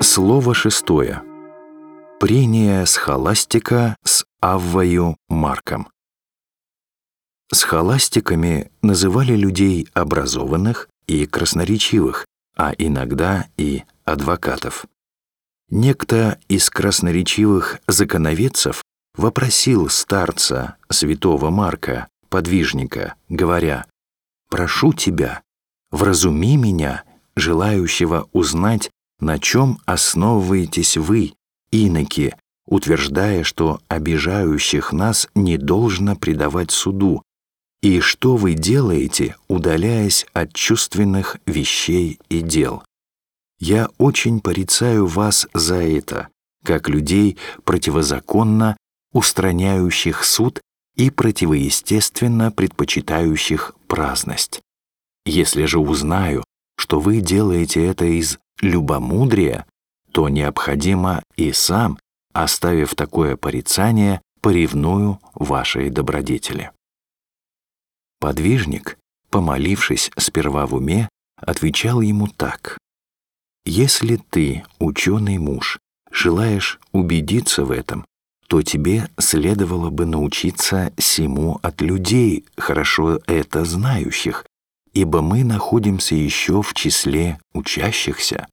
Слово шестое. Прение схоластика с Аввою Марком. Схоластиками называли людей образованных и красноречивых, а иногда и адвокатов. Некто из красноречивых законоведцев вопросил старца святого Марка, подвижника, говоря, «Прошу тебя, вразуми меня, желающего узнать, на чем основываетесь вы, иноки, утверждая, что обижающих нас не должно предавать суду, и что вы делаете, удаляясь от чувственных вещей и дел. Я очень порицаю вас за это, как людей противозаконно устраняющих суд и противоестественно предпочитающих праздность. Если же узнаю, что вы делаете это из любомудрия, то необходимо и сам, оставив такое порицание, поревную вашей добродетели. Подвижник, помолившись сперва в уме, отвечал ему так. «Если ты, ученый муж, желаешь убедиться в этом, то тебе следовало бы научиться сему от людей, хорошо это знающих, ибо мы находимся еще в числе учащихся.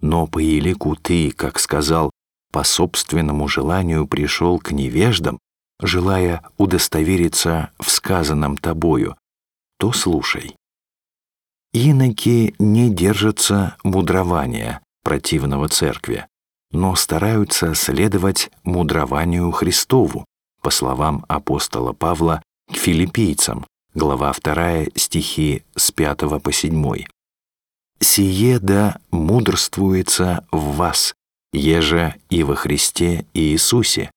Но по елику ты, как сказал, по собственному желанию пришел к невеждам, желая удостовериться в сказанном тобою, то слушай. Иноки не держатся мудрования противного церкви, но стараются следовать мудрованию Христову, по словам апостола Павла к филиппийцам, глава 2, стихи с 5 по 7. «Сие да мудрствуется в вас, еже и во Христе Иисусе,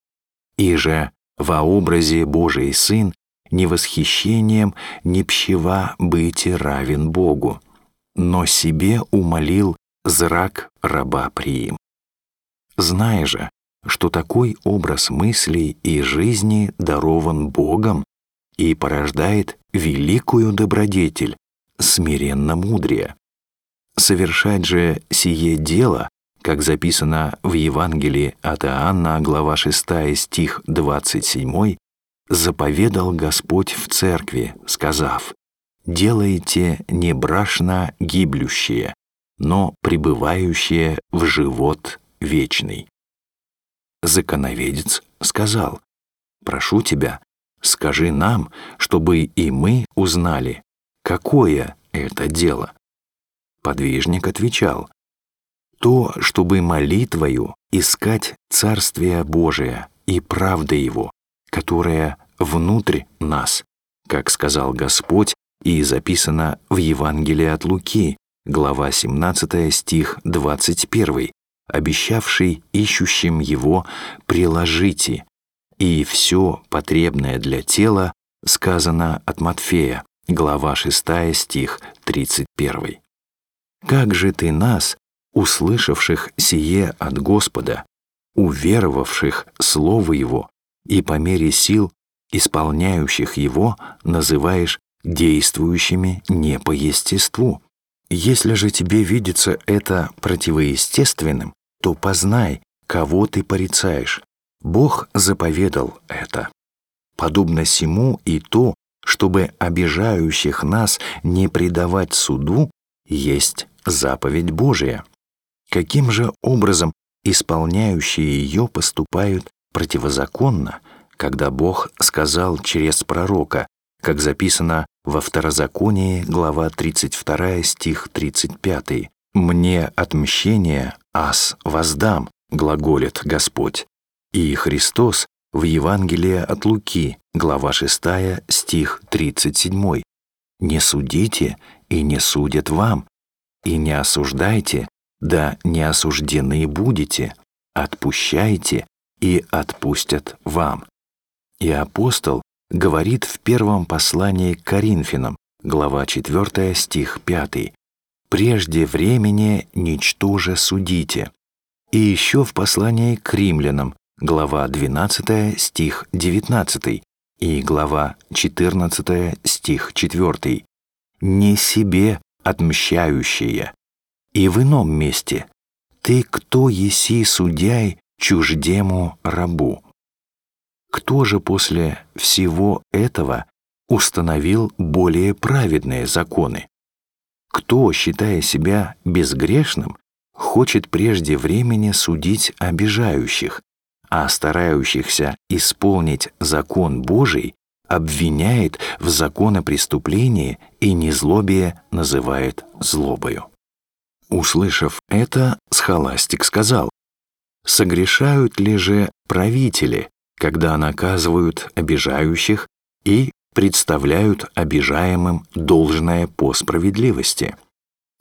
и же во образе Божий Сын ни восхищением, ни пщева быть равен Богу, но себе умолил зрак раба приим. Зная же, что такой образ мыслей и жизни дарован Богом и порождает великую добродетель, смиренно мудрее. Совершать же сие дело, как записано в Евангелии от Иоанна, глава 6, стих 27, заповедал Господь в церкви, сказав, «Делайте не брашно гиблющее, но пребывающее в живот вечный». Законоведец сказал, «Прошу тебя, скажи нам, чтобы и мы узнали, какое это дело». Подвижник отвечал, «То, чтобы молитвою искать Царствие Божие и правды Его, которая внутрь нас, как сказал Господь и записано в Евангелии от Луки, глава 17 стих 21, обещавший ищущим Его «приложите», и все потребное для тела сказано от Матфея, глава 6 стих 31. «Как же ты нас, услышавших сие от Господа, уверовавших Слову Его и по мере сил исполняющих его называешь действующими не по естеству. Если же тебе видится это противоестественным, то познай, кого ты порицаешь. Бог заповедал это. Подобно сему и то, чтобы обижающих нас не предавать суду, есть заповедь Божия. Каким же образом исполняющие ее поступают противозаконно – когда Бог сказал через пророка, как записано во Второзаконии, глава 32, стих 35, «Мне отмщение, ас воздам», глаголит Господь. И Христос в Евангелии от Луки, глава 6, стих 37, «Не судите, и не судят вам, и не осуждайте, да не осуждены будете, отпущайте, и отпустят вам». И апостол говорит в первом послании к Коринфянам, глава 4, стих 5, «Прежде времени ничтоже судите». И еще в послании к римлянам, глава 12, стих 19 и глава 14, стих 4, «Не себе отмщающие». И в ином месте «Ты кто еси судяй чуждему рабу?» Кто же после всего этого установил более праведные законы? Кто, считая себя безгрешным, хочет прежде времени судить обижающих, а старающихся исполнить закон Божий обвиняет в законопреступлении и незлобие называет злобою. Услышав это, схоластик сказал, «Согрешают ли же правители, когда наказывают обижающих и представляют обижаемым должное по справедливости?»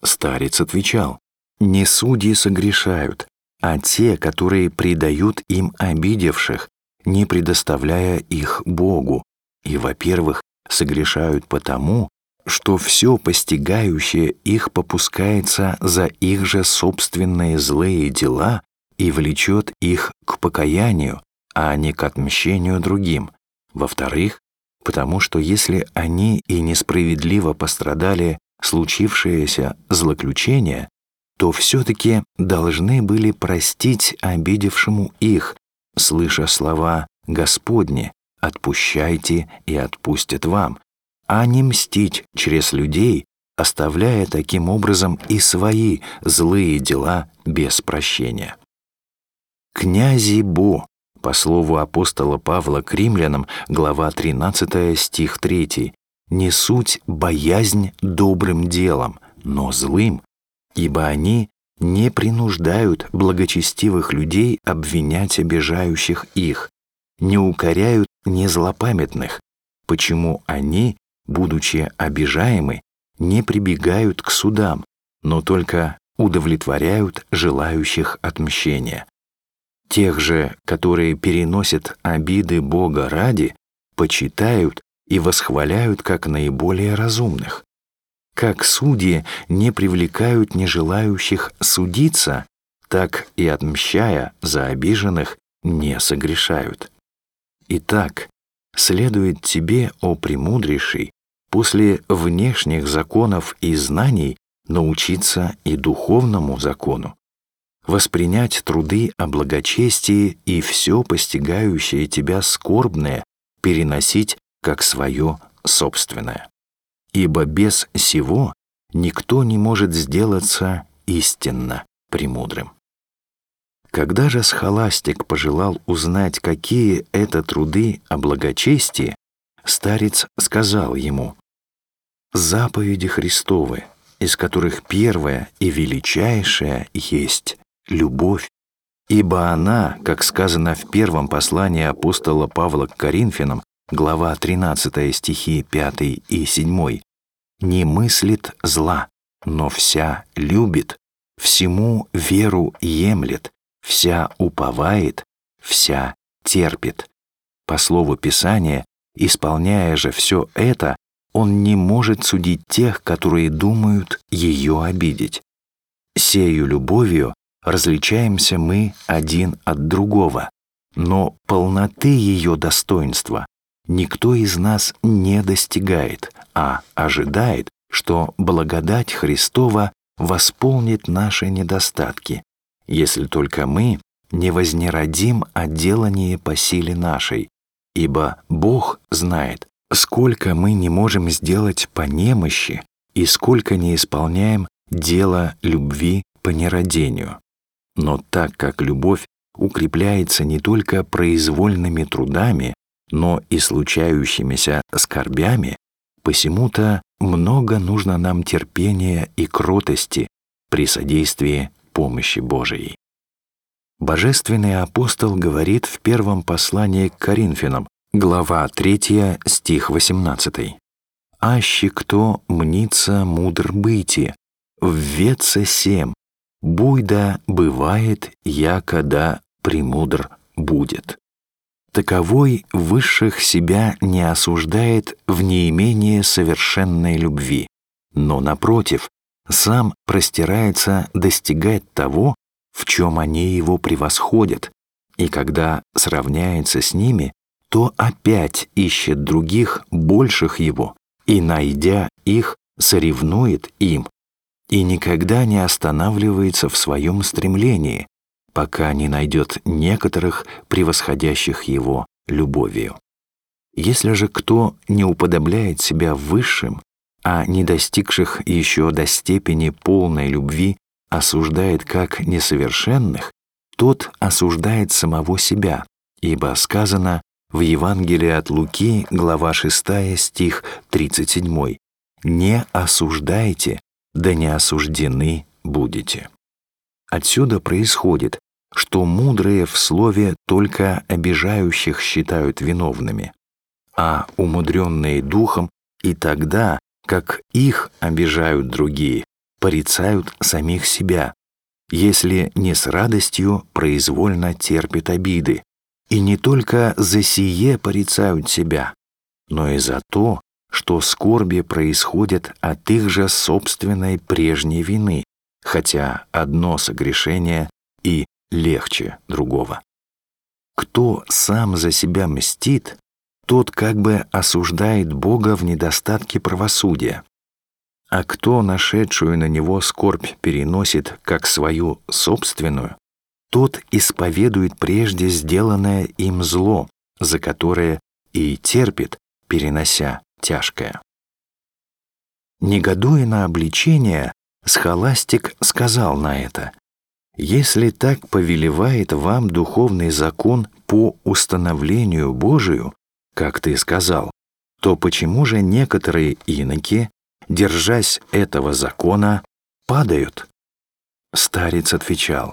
Старец отвечал, «Не судьи согрешают, а те, которые предают им обидевших, не предоставляя их Богу, и, во-первых, согрешают потому, что все постигающее их попускается за их же собственные злые дела и влечет их к покаянию, а не к отмщению другим. Во-вторых, потому что если они и несправедливо пострадали случившееся злоключение, то все-таки должны были простить обидевшему их, слыша слова «Господни, отпущайте и отпустят вам», а не мстить через людей, оставляя таким образом и свои злые дела без прощения. «Князи Бо», по слову апостола Павла к римлянам, глава 13, стих 3, «не суть боязнь добрым делом, но злым, ибо они не принуждают благочестивых людей обвинять обижающих их, не укоряют незлопамятных, почему они, будучи обижаемы, не прибегают к судам, но только удовлетворяют желающих отмщения. Тех же, которые переносят обиды Бога ради, почитают и восхваляют как наиболее разумных как судьи не привлекают нежелающих судиться, так и отмщая за обиженных не согрешают. Итак, следует тебе, о премудрейший, после внешних законов и знаний научиться и духовному закону, воспринять труды о благочестии и все постигающее тебя скорбное переносить как свое собственное ибо без сего никто не может сделаться истинно премудрым. Когда же схоластик пожелал узнать, какие это труды о благочестии, старец сказал ему, «Заповеди Христовы, из которых первая и величайшая есть любовь, ибо она, как сказано в первом послании апостола Павла к Коринфянам, глава 13 стихи 5 и 7, не мыслит зла, но вся любит, всему веру емлет, вся уповает, вся терпит. По слову Писания, исполняя же все это, он не может судить тех, которые думают ее обидеть. Сею любовью различаемся мы один от другого, но полноты ее достоинства никто из нас не достигает, а ожидает, что благодать Христова восполнит наши недостатки, если только мы не вознеродим отделание по силе нашей, ибо Бог знает, сколько мы не можем сделать по немощи и сколько не исполняем дело любви по нерадению. Но так как любовь укрепляется не только произвольными трудами, но и случающимися скорбями, посему-то много нужно нам терпения и кротости при содействии помощи Божией. Божественный апостол говорит в первом послании к Коринфянам, глава 3, стих 18. «Аще кто мнится мудр быти, ввеца сем, буйда бывает, якода премудр будет» таковой высших себя не осуждает в неимении совершенной любви, но, напротив, сам простирается достигать того, в чем они его превосходят, и когда сравняется с ними, то опять ищет других больших его, и, найдя их, соревнует им, и никогда не останавливается в своем стремлении, пока не найдет некоторых превосходящих его любовью. Если же кто не уподобляет себя высшим, а не достигших еще до степени полной любви осуждает как несовершенных, тот осуждает самого себя, ибо сказано в Евангелии от Луки, глава 6, стих 37, «Не осуждайте, да не осуждены будете». Отсюда происходит, что мудрые в слове только обижающих считают виновными, а умудренные духом и тогда, как их обижают другие, порицают самих себя, если не с радостью произвольно терпят обиды, и не только за сие порицают себя, но и за то, что скорби происходят от их же собственной прежней вины, хотя одно согрешение и легче другого. Кто сам за себя мстит, тот как бы осуждает Бога в недостатке правосудия. А кто нашедшую на него скорбь переносит как свою собственную, тот исповедует прежде сделанное им зло, за которое и терпит, перенося тяжкое. Негодуя на обличение, схоластик сказал на это, «Если так повелевает вам духовный закон по установлению Божию, как ты сказал, то почему же некоторые иноки держась этого закона, падают. Старец отвечал,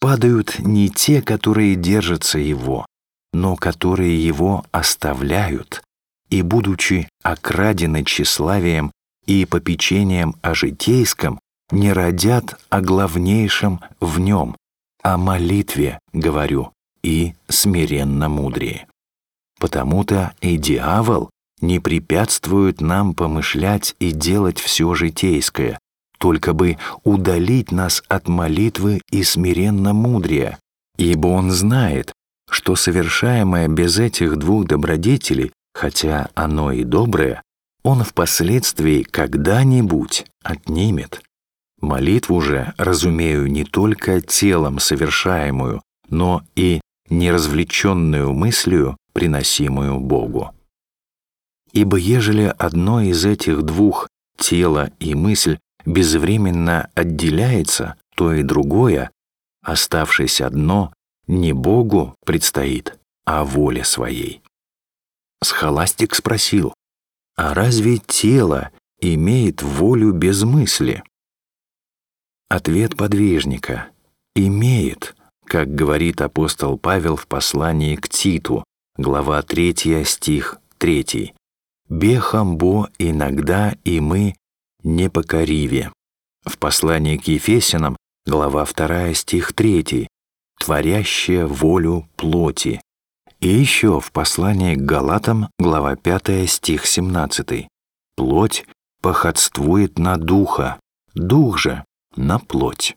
падают не те, которые держатся его, но которые его оставляют, и, будучи окрадены тщеславием и попечением о житейском, не родят о главнейшем в нем, о молитве, говорю, и смиренно мудрее. Потому-то и дьявол не препятствует нам помышлять и делать все житейское, только бы удалить нас от молитвы и смиренно мудрия, ибо он знает, что совершаемое без этих двух добродетелей, хотя оно и доброе, он впоследствии когда-нибудь отнимет. Молитву же разумею не только телом совершаемую, но и неразвлеченную мыслью, приносимую Богу. Ибо ежели одно из этих двух, тело и мысль, безвременно отделяется, то и другое, оставшись одно, не Богу предстоит, а воле своей. Схоластик спросил, а разве тело имеет волю без мысли? Ответ подвижника — имеет, как говорит апостол Павел в послании к Титу, глава 3, стих 3 бехамбо иногда и мы непокориве. В послании к Ефесянам, глава 2, стих 3, творящая волю плоти. И еще в послании к Галатам, глава 5, стих 17, плоть походствует на духа, дух же на плоть.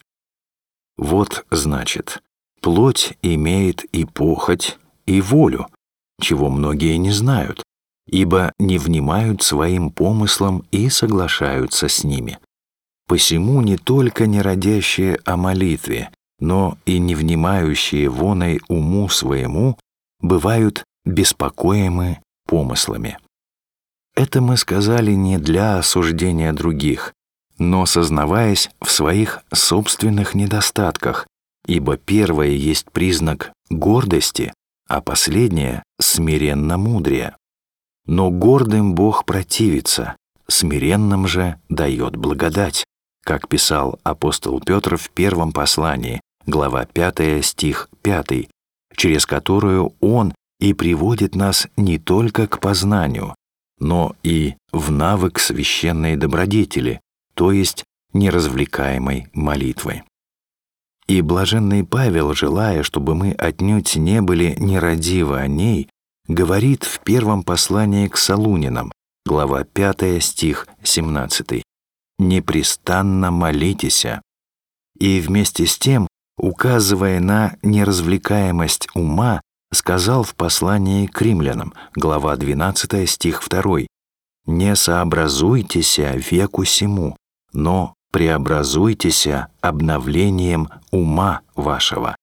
Вот значит, плоть имеет и похоть, и волю, чего многие не знают ибо не внимают своим помыслам и соглашаются с ними. Посему не только не родящие о молитве, но и не внимающие воной уму своему бывают беспокоимы помыслами. Это мы сказали не для осуждения других, но сознаваясь в своих собственных недостатках, ибо первое есть признак гордости, а последнее — смиренно мудрее. Но гордым Бог противится, смиренным же дает благодать, как писал апостол Петр в первом послании, глава 5, стих 5, через которую Он и приводит нас не только к познанию, но и в навык священной добродетели, то есть неразвлекаемой молитвы. И блаженный Павел, желая, чтобы мы отнюдь не были нерадивы о ней, говорит в первом послании к Салунинам, глава 5, стих 17. «Непрестанно молитесь». И вместе с тем, указывая на неразвлекаемость ума, сказал в послании к римлянам, глава 12, стих 2, «Не сообразуйтесь веку сему, но преобразуйтеся обновлением ума вашего.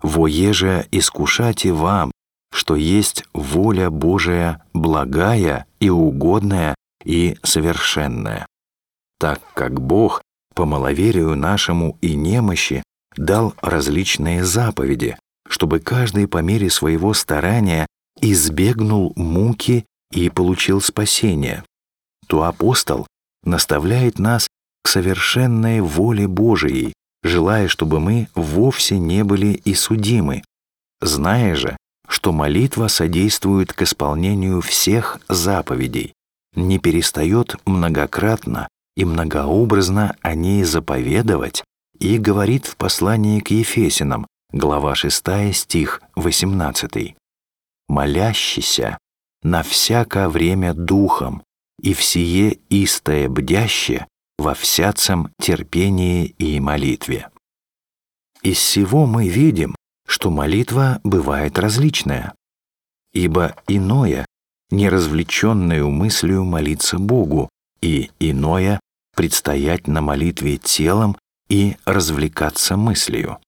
Воеже искушайте вам, что есть воля Божия благая и угодная и совершенная. Так как Бог по маловерию нашему и немощи дал различные заповеди, чтобы каждый по мере своего старания избегнул муки и получил спасение, то апостол наставляет нас к совершенной воле Божией, желая, чтобы мы вовсе не были и судимы, зная же, что молитва содействует к исполнению всех заповедей, не перестает многократно и многообразно о ней заповедовать и говорит в послании к Ефесинам, глава 6, стих 18. «Молящийся на всякое время духом, и всее истое бдяще во всяцем терпении и молитве». Из всего мы видим, что молитва бывает различная, ибо иное, неразвлеченную мыслью молиться Богу, и иное — предстоять на молитве телом и развлекаться мыслью.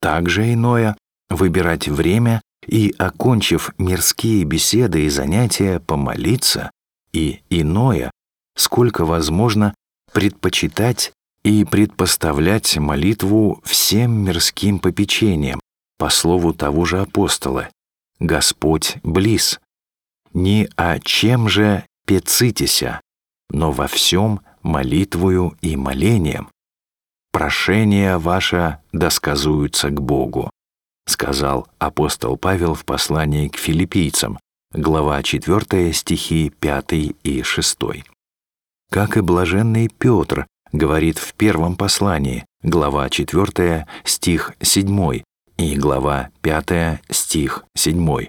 Также иное — выбирать время и, окончив мирские беседы и занятия, помолиться, и иное, сколько возможно, предпочитать и предпоставлять молитву всем мирским попечениям, по слову того же апостола «Господь близ». Не о чем же пецитеся, но во всем молитвою и молением. Прошения ваше досказуются к Богу, сказал апостол Павел в послании к филиппийцам, глава 4 стихи 5 и 6. Как и блаженный Петр говорит в первом послании, глава 4 стих 7, и глава 5, стих 7.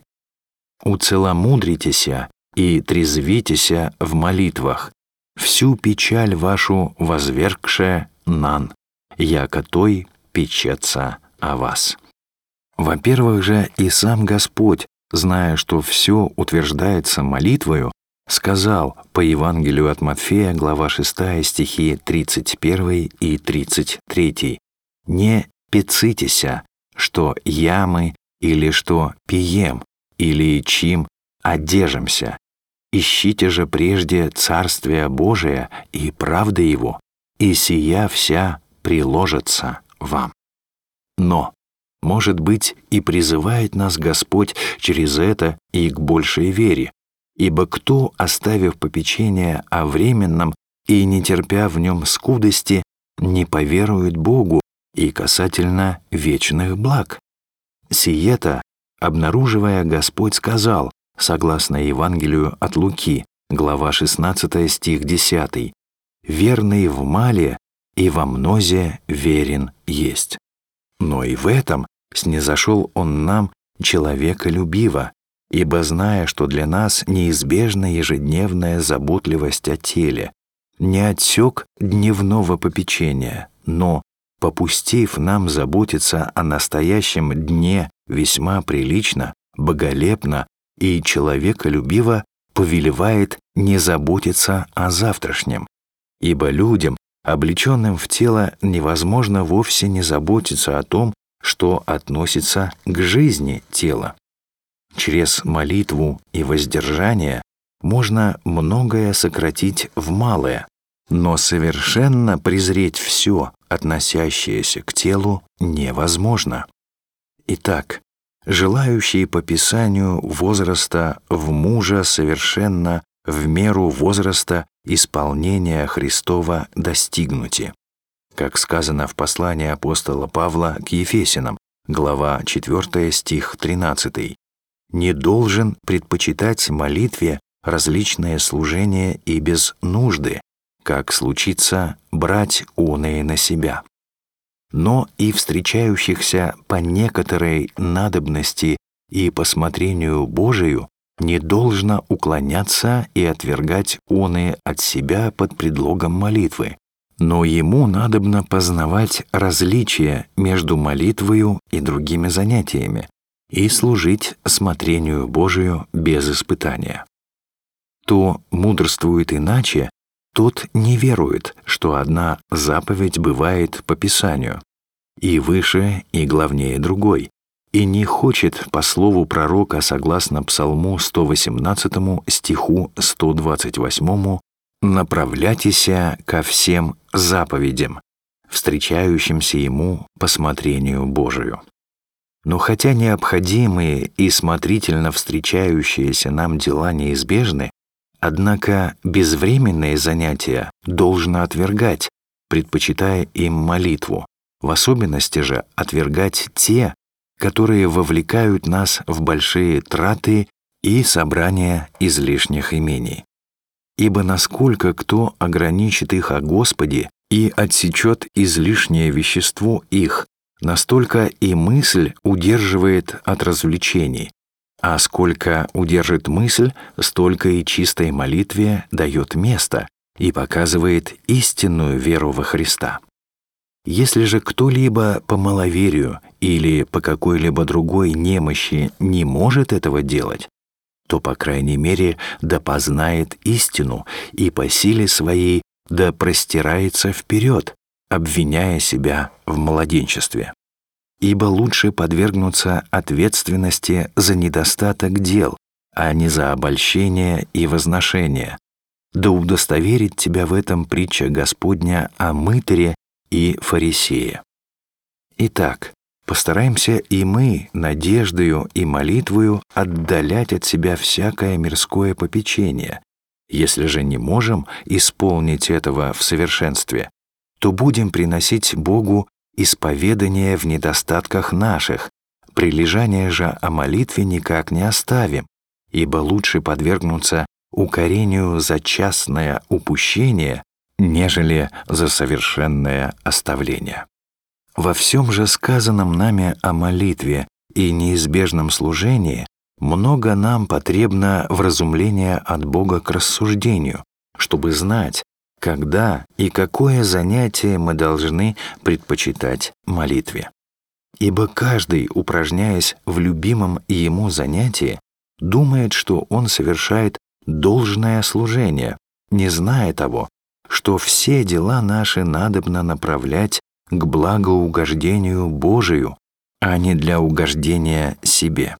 «Уцеломудритеся и трезвитеся в молитвах, всю печаль вашу возвергшая нан, яко той печется о вас». Во-первых же, и сам Господь, зная, что все утверждается молитвою, сказал по Евангелию от Матфея, глава 6, стихи 31 и 33, «Не пецитеся, что ямы или что пием, или чим одежимся. Ищите же прежде Царствие Божие и правды Его, и сия вся приложится вам. Но, может быть, и призывает нас Господь через это и к большей вере, ибо кто, оставив попечение о временном и не терпя в нем скудости, не поверует Богу, и касательно вечных благ. Сиета, обнаруживая, Господь сказал, согласно Евангелию от Луки, глава 16 стих 10, «Верный в мале и во мнозе верен есть». Но и в этом снизошел Он нам человеколюбиво, ибо зная, что для нас неизбежна ежедневная заботливость о теле, не отсек дневного попечения, но, попустив нам заботиться о настоящем дне весьма прилично, боголепно и человеколюбиво повелевает не заботиться о завтрашнем. Ибо людям, облеченным в тело, невозможно вовсе не заботиться о том, что относится к жизни тела. Через молитву и воздержание можно многое сократить в малое, но совершенно презреть все, относящееся к телу, невозможно. Итак, желающие по Писанию возраста в мужа совершенно в меру возраста исполнения Христова достигнуте. Как сказано в послании апостола Павла к Ефесинам, глава 4 стих 13, «Не должен предпочитать молитве различные служения и без нужды, как случится брать уные на себя. Но и встречающихся по некоторой надобности и по смотрению Божию не должно уклоняться и отвергать уные от себя под предлогом молитвы, но ему надобно познавать различия между молитвою и другими занятиями и служить смотрению Божию без испытания. То мудрствует иначе, тот не верует, что одна заповедь бывает по Писанию, и выше, и главнее другой, и не хочет по слову пророка согласно Псалму 118 стиху 128 «направляйтеся ко всем заповедям, встречающимся ему по смотрению Божию». Но хотя необходимые и смотрительно встречающиеся нам дела неизбежны, однако безвременные занятия должно отвергать, предпочитая им молитву, в особенности же отвергать те, которые вовлекают нас в большие траты и собрание излишних имений. Ибо насколько кто ограничит их о Господе и отсечет излишнее вещество их, настолько и мысль удерживает от развлечений, а сколько удержит мысль, столько и чистой молитве дает место и показывает истинную веру во Христа. Если же кто-либо по маловерию или по какой-либо другой немощи не может этого делать, то, по крайней мере, да познает истину и по силе своей да простирается вперед, обвиняя себя в младенчестве. Ибо лучше подвергнуться ответственности за недостаток дел, а не за обольщение и возношение. Да удостоверит тебя в этом притча Господня о мытаре и фарисея. Итак, постараемся и мы надеждою и молитвою отдалять от себя всякое мирское попечение. Если же не можем исполнить этого в совершенстве, то будем приносить Богу исповедание в недостатках наших, прилежание же о молитве никак не оставим, ибо лучше подвергнуться укорению за частное упущение, нежели за совершенное оставление. Во всем же сказанном нами о молитве и неизбежном служении много нам потребно вразумления от Бога к рассуждению, чтобы знать, когда и какое занятие мы должны предпочитать молитве. Ибо каждый, упражняясь в любимом ему занятии, думает, что он совершает должное служение, не зная того, что все дела наши надобно направлять к благоугождению Божию, а не для угождения себе.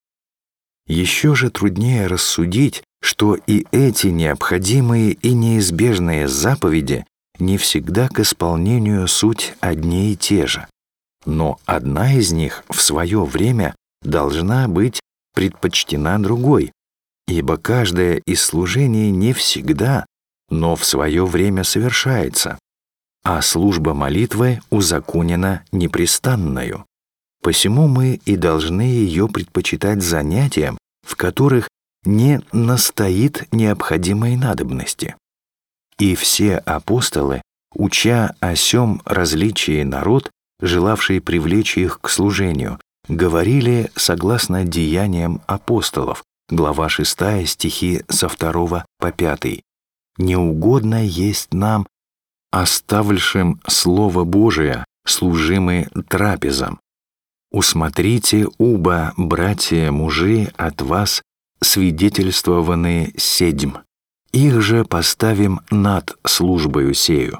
Еще же труднее рассудить, что и эти необходимые и неизбежные заповеди не всегда к исполнению суть одни и те же. Но одна из них в свое время должна быть предпочтена другой, ибо каждое из служений не всегда но в свое время совершается, а служба молитвы узаконена непрестанною. Посему мы и должны ее предпочитать занятиям, в которых не настоит необходимой надобности. И все апостолы, уча о сем различии народ, желавший привлечь их к служению, говорили согласно деяниям апостолов, глава 6 стихи со 2 по 5 неугодно есть нам, оставльшим Слово Божие, служимы трапезам. Усмотрите, уба, братья, мужи, от вас свидетельствованы седьм. Их же поставим над службою сею.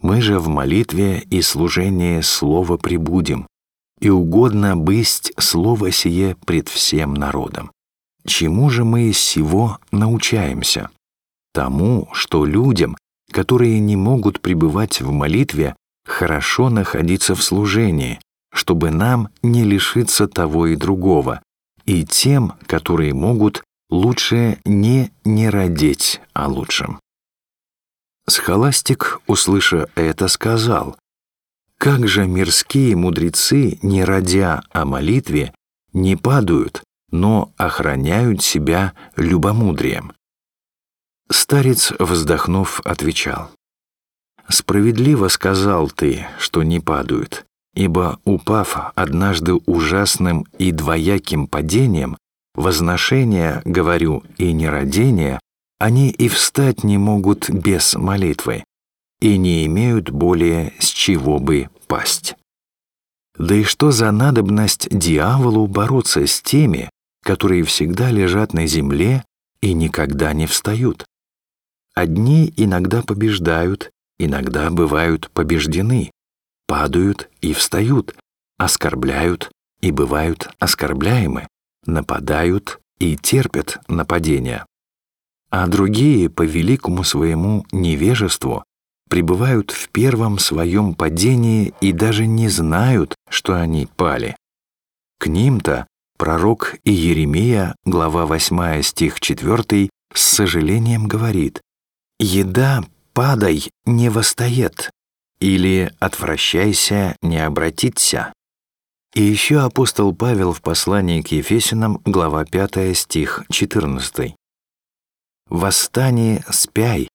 Мы же в молитве и служении Слова прибудем, и угодно бысть Слово сие пред всем народом. Чему же мы из сего научаемся? тому, что людям, которые не могут пребывать в молитве, хорошо находиться в служении, чтобы нам не лишиться того и другого, и тем, которые могут, лучше не не родить о лучшем. Схоластик, услыша это, сказал, «Как же мирские мудрецы, не родя о молитве, не падают, но охраняют себя любомудрием. Старец, вздохнув, отвечал. «Справедливо сказал ты, что не падают, ибо, упав однажды ужасным и двояким падением, возношения, говорю, и нерадения, они и встать не могут без молитвы, и не имеют более с чего бы пасть. Да и что за надобность дьяволу бороться с теми, которые всегда лежат на земле и никогда не встают? Одни иногда побеждают, иногда бывают побеждены, падают и встают, оскорбляют и бывают оскорбляемы, нападают и терпят нападения. А другие по великому своему невежеству пребывают в первом своем падении и даже не знают, что они пали. К ним-то пророк Иеремия, глава 8, стих 4, с сожалением говорит «Еда, падай, не восстает» или «Отвращайся, не обратиться». И еще апостол Павел в послании к Ефесинам, глава 5, стих 14. «Восстани, спяй,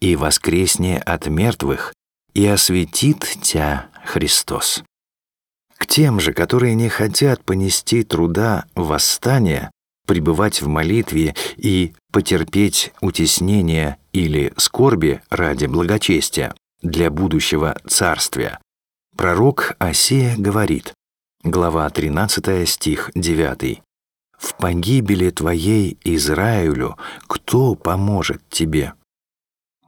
и воскресне от мертвых, и осветит тебя Христос». К тем же, которые не хотят понести труда восстания, пребывать в молитве и потерпеть утеснение или скорби ради благочестия для будущего царствия, пророк Осия говорит, глава 13 стих 9, «В погибели твоей Израилю кто поможет тебе?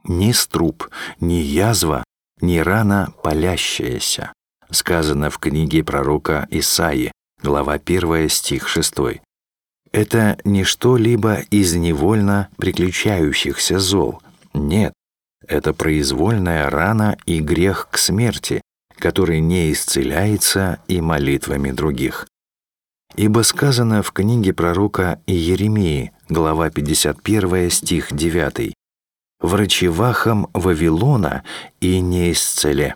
Ни струп, ни язва, ни рана палящаяся» сказано в книге пророка Исаии, глава 1, стих 6. Это не что-либо из невольно приключающихся зол. Нет, это произвольная рана и грех к смерти, который не исцеляется и молитвами других. Ибо сказано в книге пророка Иеремии, глава 51, стих 9, «Врачевахам Вавилона и не исцеле»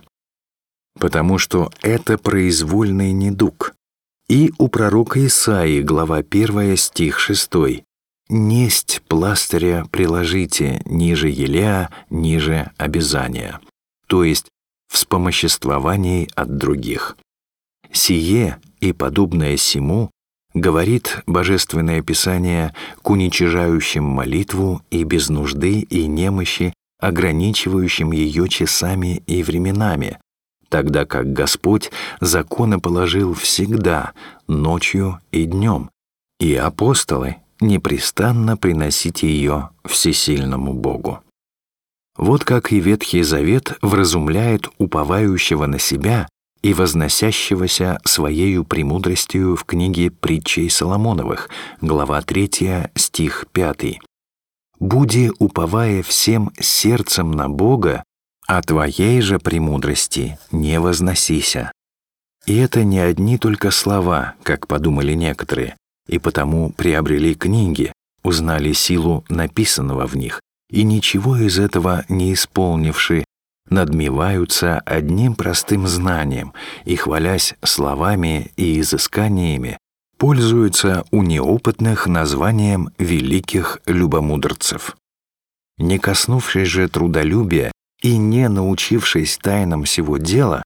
потому что это произвольный недуг. И у пророка Исаии, глава 1, стих 6. «Несть пластыря приложите ниже елеа, ниже обязания», то есть вспомоществований от других. «Сие и подобное сему» говорит Божественное Писание к уничижающим молитву и без нужды и немощи, ограничивающим ее часами и временами, тогда как Господь законы положил всегда, ночью и днем, и апостолы непрестанно приносить ее всесильному Богу. Вот как и Ветхий Завет вразумляет уповающего на себя и возносящегося своею премудростью в книге притчей Соломоновых, глава 3, стих 5. «Буди, уповая всем сердцем на Бога, а твоей же премудрости не возносися». И это не одни только слова, как подумали некоторые, и потому приобрели книги, узнали силу написанного в них, и ничего из этого не исполнивши, надмеваются одним простым знанием и, хвалясь словами и изысканиями, пользуются у неопытных названием великих любомудрцев. Не коснувшись же трудолюбия и не научившись тайнам сего дела,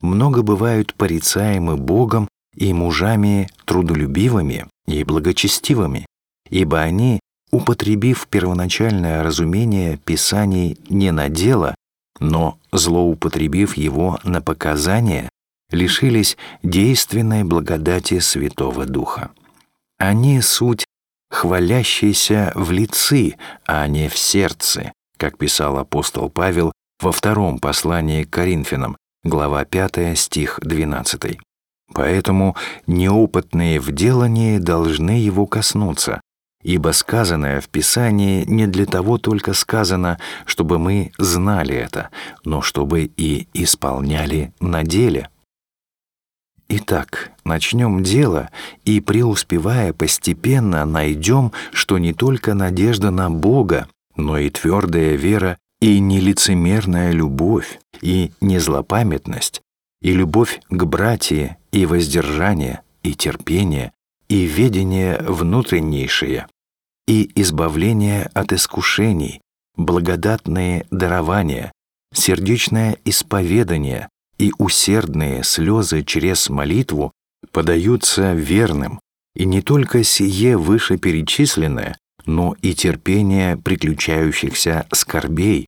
много бывают порицаемы Богом и мужами трудолюбивыми и благочестивыми, ибо они, употребив первоначальное разумение Писаний не на дело, но злоупотребив его на показания, лишились действенной благодати Святого Духа. Они суть хвалящиеся в лицы, а не в сердце, как писал апостол Павел во втором послании к Коринфянам, глава 5, стих 12. Поэтому неопытные в делании должны его коснуться, ибо сказанное в Писании не для того только сказано, чтобы мы знали это, но чтобы и исполняли на деле. Итак, начнем дело и, преуспевая постепенно, найдем, что не только надежда на Бога, но и твердая вера, и нелицемерная любовь, и незлопамятность, и любовь к братье, и воздержание, и терпение, и ведение внутреннейшее, и избавление от искушений, благодатные дарования, сердечное исповедание и усердные слезы через молитву подаются верным, и не только сие вышеперечисленное, но и терпение приключающихся скорбей,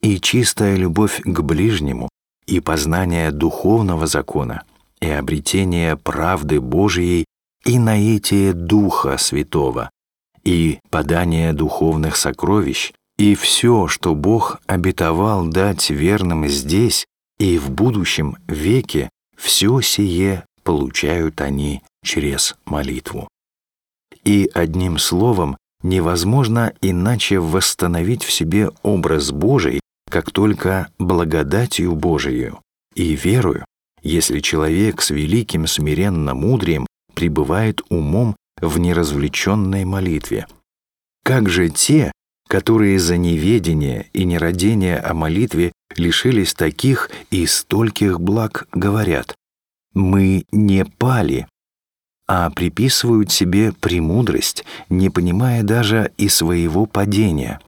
и чистая любовь к ближнему, и познание духовного закона, и обретение правды Божией, и наитие Духа Святого, и подание духовных сокровищ, И все, что Бог обетовал дать верным здесь и в будущем веке, все сие получают они через молитву. И одним словом, невозможно иначе восстановить в себе образ Божий, как только благодатью Божию и верою, если человек с великим смиренно-мудрием пребывает умом в неразвлеченной молитве. Как же те, которые за неведение и нерадение о молитве лишились таких и стольких благ, говорят, «Мы не пали», а приписывают себе премудрость, не понимая даже и своего падения.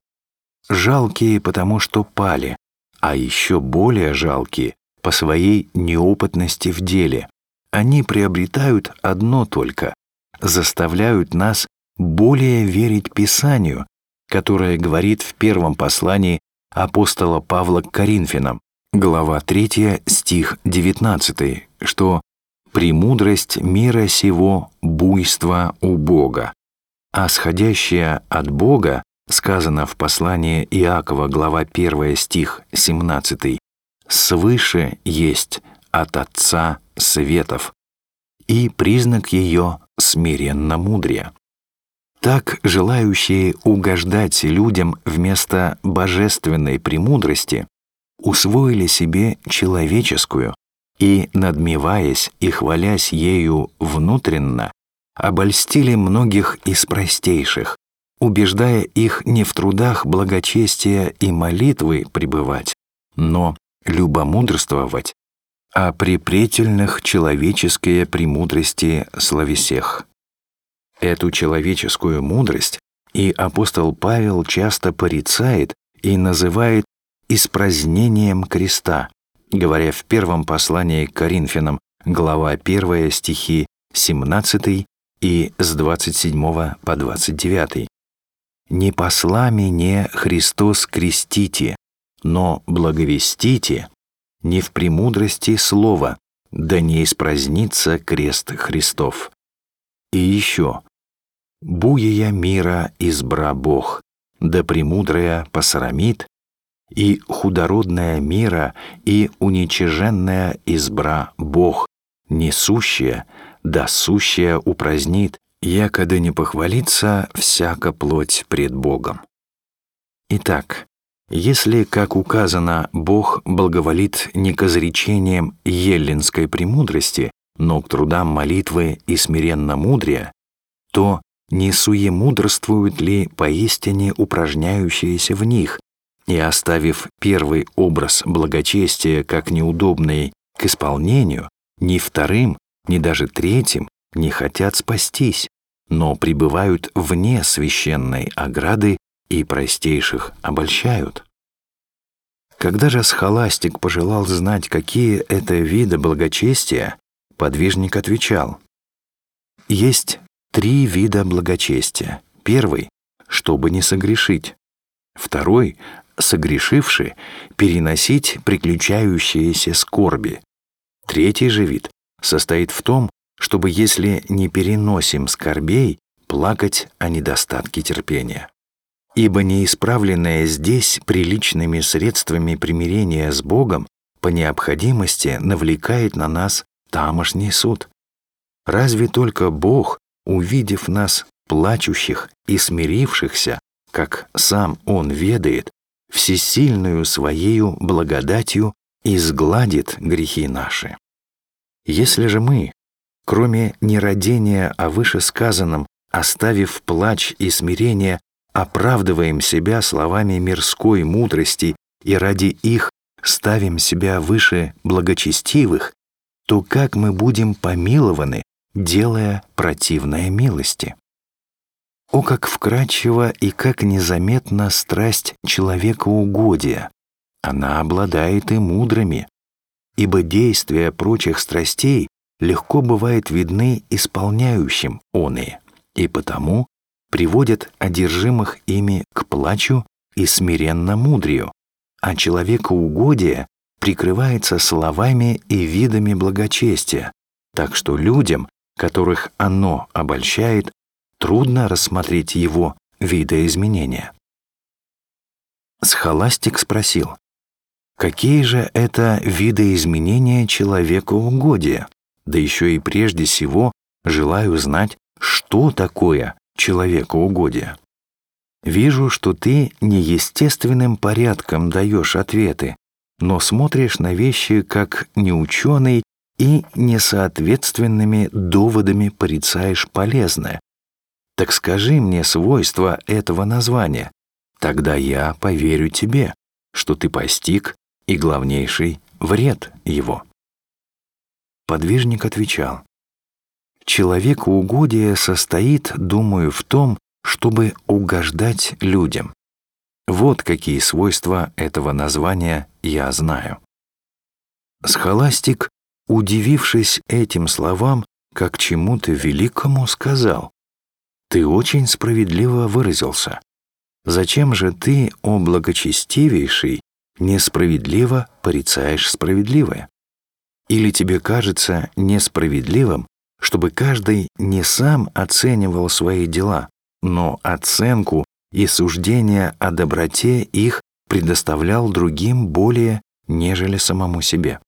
Жалкие, потому что пали, а еще более жалкие по своей неопытности в деле. Они приобретают одно только — заставляют нас более верить Писанию, которое говорит в первом послании апостола Павла к Коринфянам, глава 3, стих 19, что «премудрость мира сего буйство у Бога, а сходящая от Бога, сказано в послании Иакова, глава 1, стих 17, свыше есть от Отца Светов, и признак ее смиренно мудрия. Так желающие угождать людям вместо божественной премудрости усвоили себе человеческую и, надмеваясь и хвалясь ею внутренно, обольстили многих из простейших, убеждая их не в трудах благочестия и молитвы пребывать, но любомудрствовать, а при претельных человеческие премудрости словесех. Эту человеческую мудрость и апостол Павел часто порицает и называет испразнением креста, говоря в первом послании к Коринфянам, глава 1 стихи 17 и с 27 по 29. «Не посла мне Христос крестите, но благовестите не в премудрости слова, да не испразнится крест Христов. И еще, буя мира избра Бог, да премудрая посрамит, и худородная мира и уничиженная избра Бог, несущая, да сущая упразднит, якода не похвалится всяка плоть пред Богом. Итак, если, как указано, Бог благоволит не к изречениям еллинской премудрости, но к трудам молитвы и смиренно мудрия, то не суемудрствуют ли поистине упражняющиеся в них, и оставив первый образ благочестия как неудобный к исполнению, ни вторым, ни даже третьим не хотят спастись, но пребывают вне священной ограды и простейших обольщают. Когда же схоластик пожелал знать, какие это виды благочестия, подвижник отвечал, «Есть три вида благочестия. Первый — чтобы не согрешить. Второй — согрешивший, переносить приключающиеся скорби. Третий же вид состоит в том, чтобы, если не переносим скорбей, плакать о недостатке терпения ибо неисправленное здесь приличными средствами примирения с Богом по необходимости навлекает на нас тамошний суд. Разве только Бог, увидев нас плачущих и смирившихся, как сам Он ведает, всесильную Своею благодатью изгладит грехи наши. Если же мы, кроме нерадения о вышесказанном, оставив плач и смирение, оправдываем себя словами мирской мудрости и ради их ставим себя выше благочестивых, то как мы будем помилованы, делая противное милости? О, как вкрадчива и как незаметна страсть человека угодия! Она обладает и мудрыми, ибо действия прочих страстей легко бывает видны исполняющим оные, и потому приводят одержимых ими к плачу и смиренно мудрию, а человекоугодие прикрывается словами и видами благочестия, так что людям, которых оно обольщает, трудно рассмотреть его видоизменения. Схоластик спросил, какие же это виды изменения человеку угодия? Да еще и прежде всего желаю знать, что такое человекоугодие. Вижу, что ты неестественным порядком даешь ответы, но смотришь на вещи как неученый и несоответственными доводами порицаешь полезное. Так скажи мне свойства этого названия, тогда я поверю тебе, что ты постиг и главнейший вред его. Подвижник отвечал, Человекоугодие состоит, думаю, в том, чтобы угождать людям. Вот какие свойства этого названия я знаю. Схоластик, удивившись этим словам, как чему-то великому, сказал, «Ты очень справедливо выразился. Зачем же ты, о благочестивейший, несправедливо порицаешь справедливое? Или тебе кажется несправедливым, чтобы каждый не сам оценивал свои дела, но оценку и суждение о доброте их предоставлял другим более, нежели самому себе.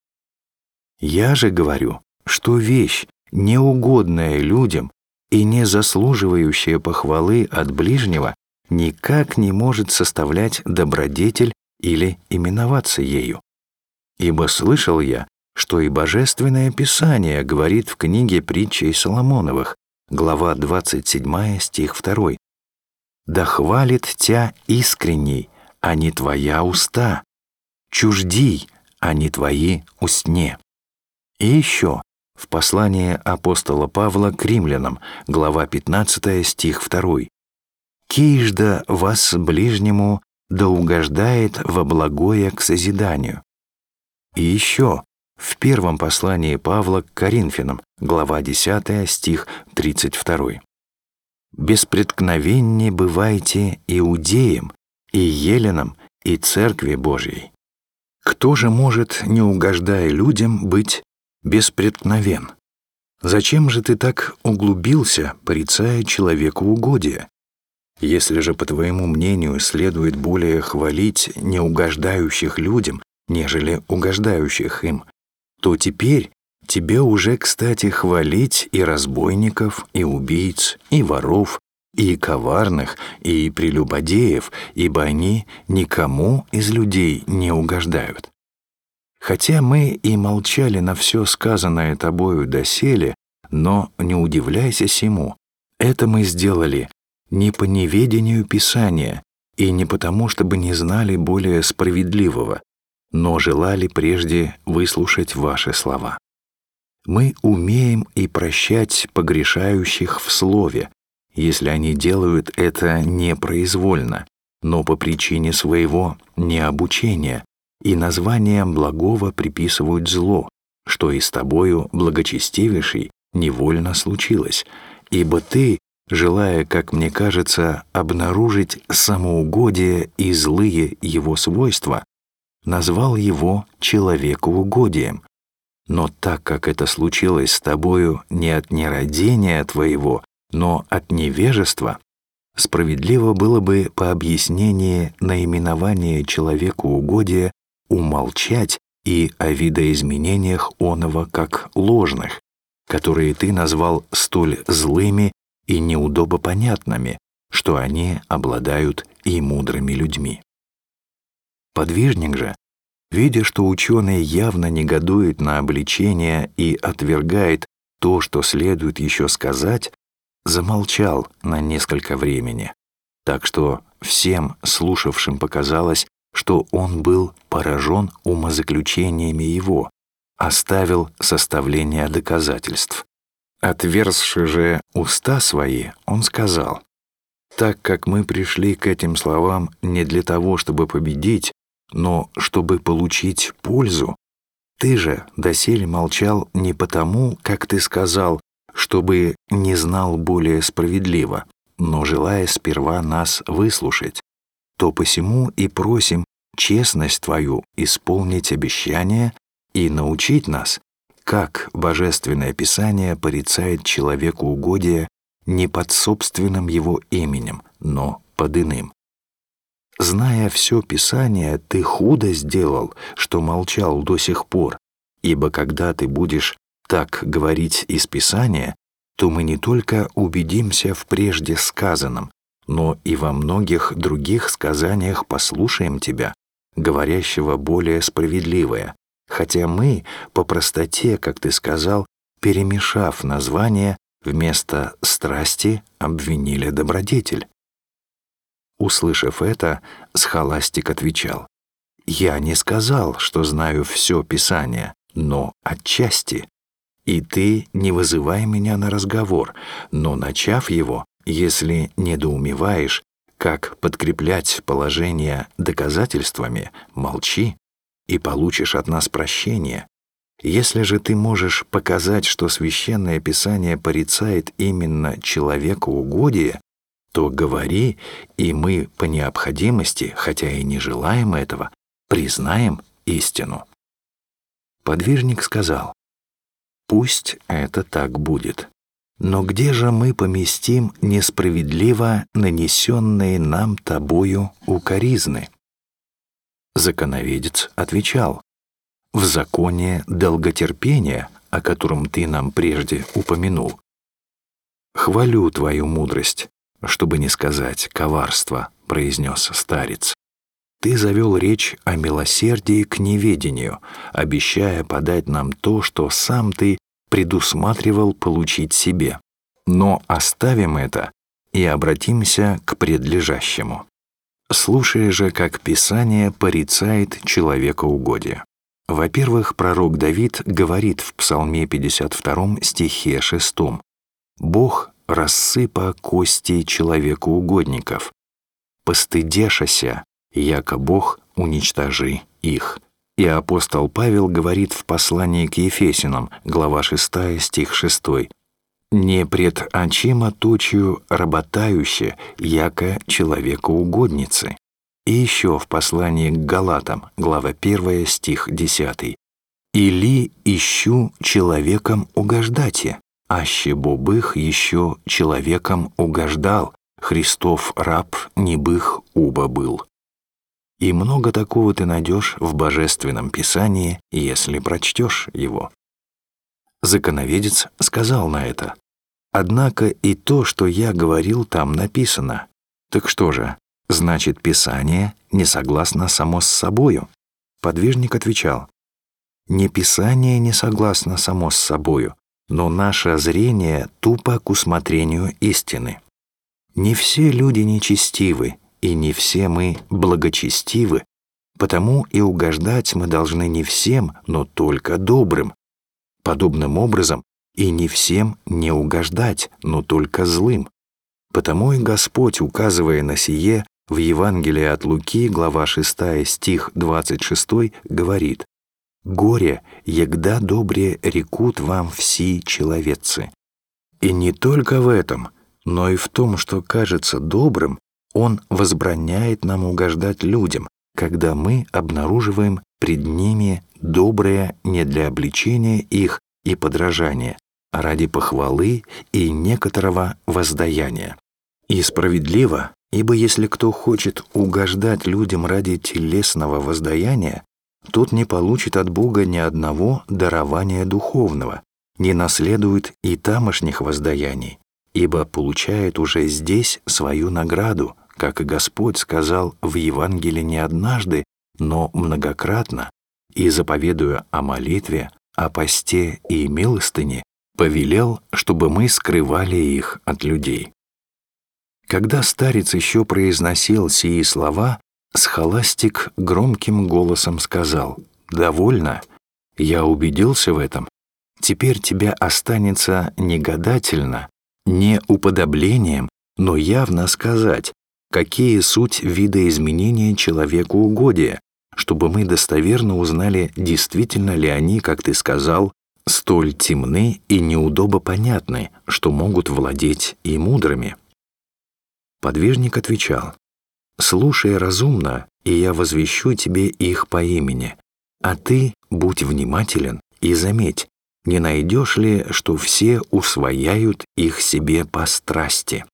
Я же говорю, что вещь, неугодная людям и не заслуживающая похвалы от ближнего, никак не может составлять добродетель или именоваться ею. Ибо слышал я, что и Божественное Писание говорит в книге притчей Соломоновых, глава 27, стих 2. «Да хвалит тя искренний, а не твоя уста, чуждий, а не твои устне». И еще в послании апостола Павла к римлянам, глава 15, стих 2. «Кижда вас ближнему да угождает во благое к созиданию». И еще в первом послании Павла к Коринфянам, глава 10, стих 32. «Беспреткновеннее бывайте иудеям, и еленам, и Церкви Божьей». Кто же может, не угождая людям, быть беспреткновен? Зачем же ты так углубился, порицая человеку угодия? Если же, по твоему мнению, следует более хвалить неугождающих людям, нежели угождающих им, то теперь тебе уже, кстати, хвалить и разбойников, и убийц, и воров, и коварных, и прелюбодеев, ибо они никому из людей не угождают. Хотя мы и молчали на все сказанное тобою доселе, но не удивляйся сему, это мы сделали не по неведению Писания и не потому, чтобы не знали более справедливого, но желали прежде выслушать ваши слова. Мы умеем и прощать погрешающих в слове, если они делают это непроизвольно, но по причине своего необучения, и названием благого приписывают зло, что и с тобою, благочестивейший, невольно случилось, ибо ты, желая, как мне кажется, обнаружить самоугодие и злые его свойства, назвал его человекоугодием. Но так как это случилось с тобою не от нерадения твоего, но от невежества, справедливо было бы по объяснении наименования человекоугодия умолчать и о видоизменениях оного как ложных, которые ты назвал столь злыми и неудобопонятными, что они обладают и мудрыми людьми. Подвижник же, видя, что ученый явно негодует на обличение и отвергает то, что следует еще сказать, замолчал на несколько времени, так что всем слушавшим показалось, что он был поражен умозаключениями его, оставил составление доказательств. Отверзши же уста свои, он сказал, «Так как мы пришли к этим словам не для того, чтобы победить, но чтобы получить пользу, ты же доселе молчал не потому, как ты сказал, чтобы не знал более справедливо, но желая сперва нас выслушать, то посему и просим честность Твою исполнить обещание и научить нас, как Божественное Писание порицает человеку угодие не под собственным его именем, но под иным. Зная все Писание, ты худо сделал, что молчал до сих пор, ибо когда ты будешь так говорить из Писания, то мы не только убедимся в прежде сказанном, но и во многих других сказаниях послушаем тебя, говорящего более справедливое, хотя мы, по простоте, как ты сказал, перемешав название, вместо страсти обвинили добродетель. Услышав это, схоластик отвечал, «Я не сказал, что знаю все Писание, но отчасти. И ты не вызывай меня на разговор, но, начав его, если недоумеваешь, как подкреплять положение доказательствами, молчи, и получишь от нас прощение. Если же ты можешь показать, что Священное Писание порицает именно человекоугодие, то говори, и мы по необходимости, хотя и не желаем этого, признаем истину. Подвижник сказал, «Пусть это так будет. Но где же мы поместим несправедливо нанесенные нам тобою укоризны?» Законоведец отвечал, «В законе долготерпения, о котором ты нам прежде упомянул. Хвалю твою мудрость, чтобы не сказать коварство», — произнес старец. «Ты завел речь о милосердии к неведению, обещая подать нам то, что сам ты предусматривал получить себе. Но оставим это и обратимся к предлежащему. Слушая же, как Писание порицает человекоугодие. Во-первых, пророк Давид говорит в Псалме 52 стихе 6 «Бог рассыпа кости человеку угодников. Постыдешася, яко Бог уничтожи их. И апостол Павел говорит в послании к Ефесинам, глава 6, стих 6, «Не пред очима точью работающе, яко человеку угодницы». И еще в послании к Галатам, глава 1, стих 10, «Или ищу человеком угождате, аще бобых еще человеком угождал, Христов раб не бых уба был. И много такого ты найдешь в Божественном Писании, если прочтешь его. Законоведец сказал на это. Однако и то, что я говорил, там написано. Так что же, значит, Писание не согласно само с собою? Подвижник отвечал. Не Писание не согласно само с собою, но наше зрение тупо к усмотрению истины. Не все люди нечестивы, и не все мы благочестивы, потому и угождать мы должны не всем, но только добрым. Подобным образом и не всем не угождать, но только злым. Потому и Господь, указывая на сие, в Евангелии от Луки, глава 6, стих 26, говорит Горе, егда добре рекут вам все человецы. И не только в этом, но и в том, что кажется добрым, он возбраняет нам угождать людям, когда мы обнаруживаем пред ними доброе не для обличения их и подражания, а ради похвалы и некоторого воздаяния. И справедливо, ибо если кто хочет угождать людям ради телесного воздаяния, тот не получит от Бога ни одного дарования духовного, не наследует и тамошних воздаяний, ибо получает уже здесь свою награду, как и Господь сказал в Евангелии не однажды, но многократно, и, заповедуя о молитве, о посте и милостыне, повелел, чтобы мы скрывали их от людей. Когда старец еще произносил сии слова, Схоластик громким голосом сказал, «Довольно, я убедился в этом. Теперь тебя останется не гадательно, не уподоблением, но явно сказать, какие суть видоизменения человеку угодия, чтобы мы достоверно узнали, действительно ли они, как ты сказал, столь темны и неудобо понятны, что могут владеть и мудрыми. Подвижник отвечал, Слушай разумно, и я возвещу тебе их по имени. А ты будь внимателен и заметь, не найдешь ли, что все усвояют их себе по страсти.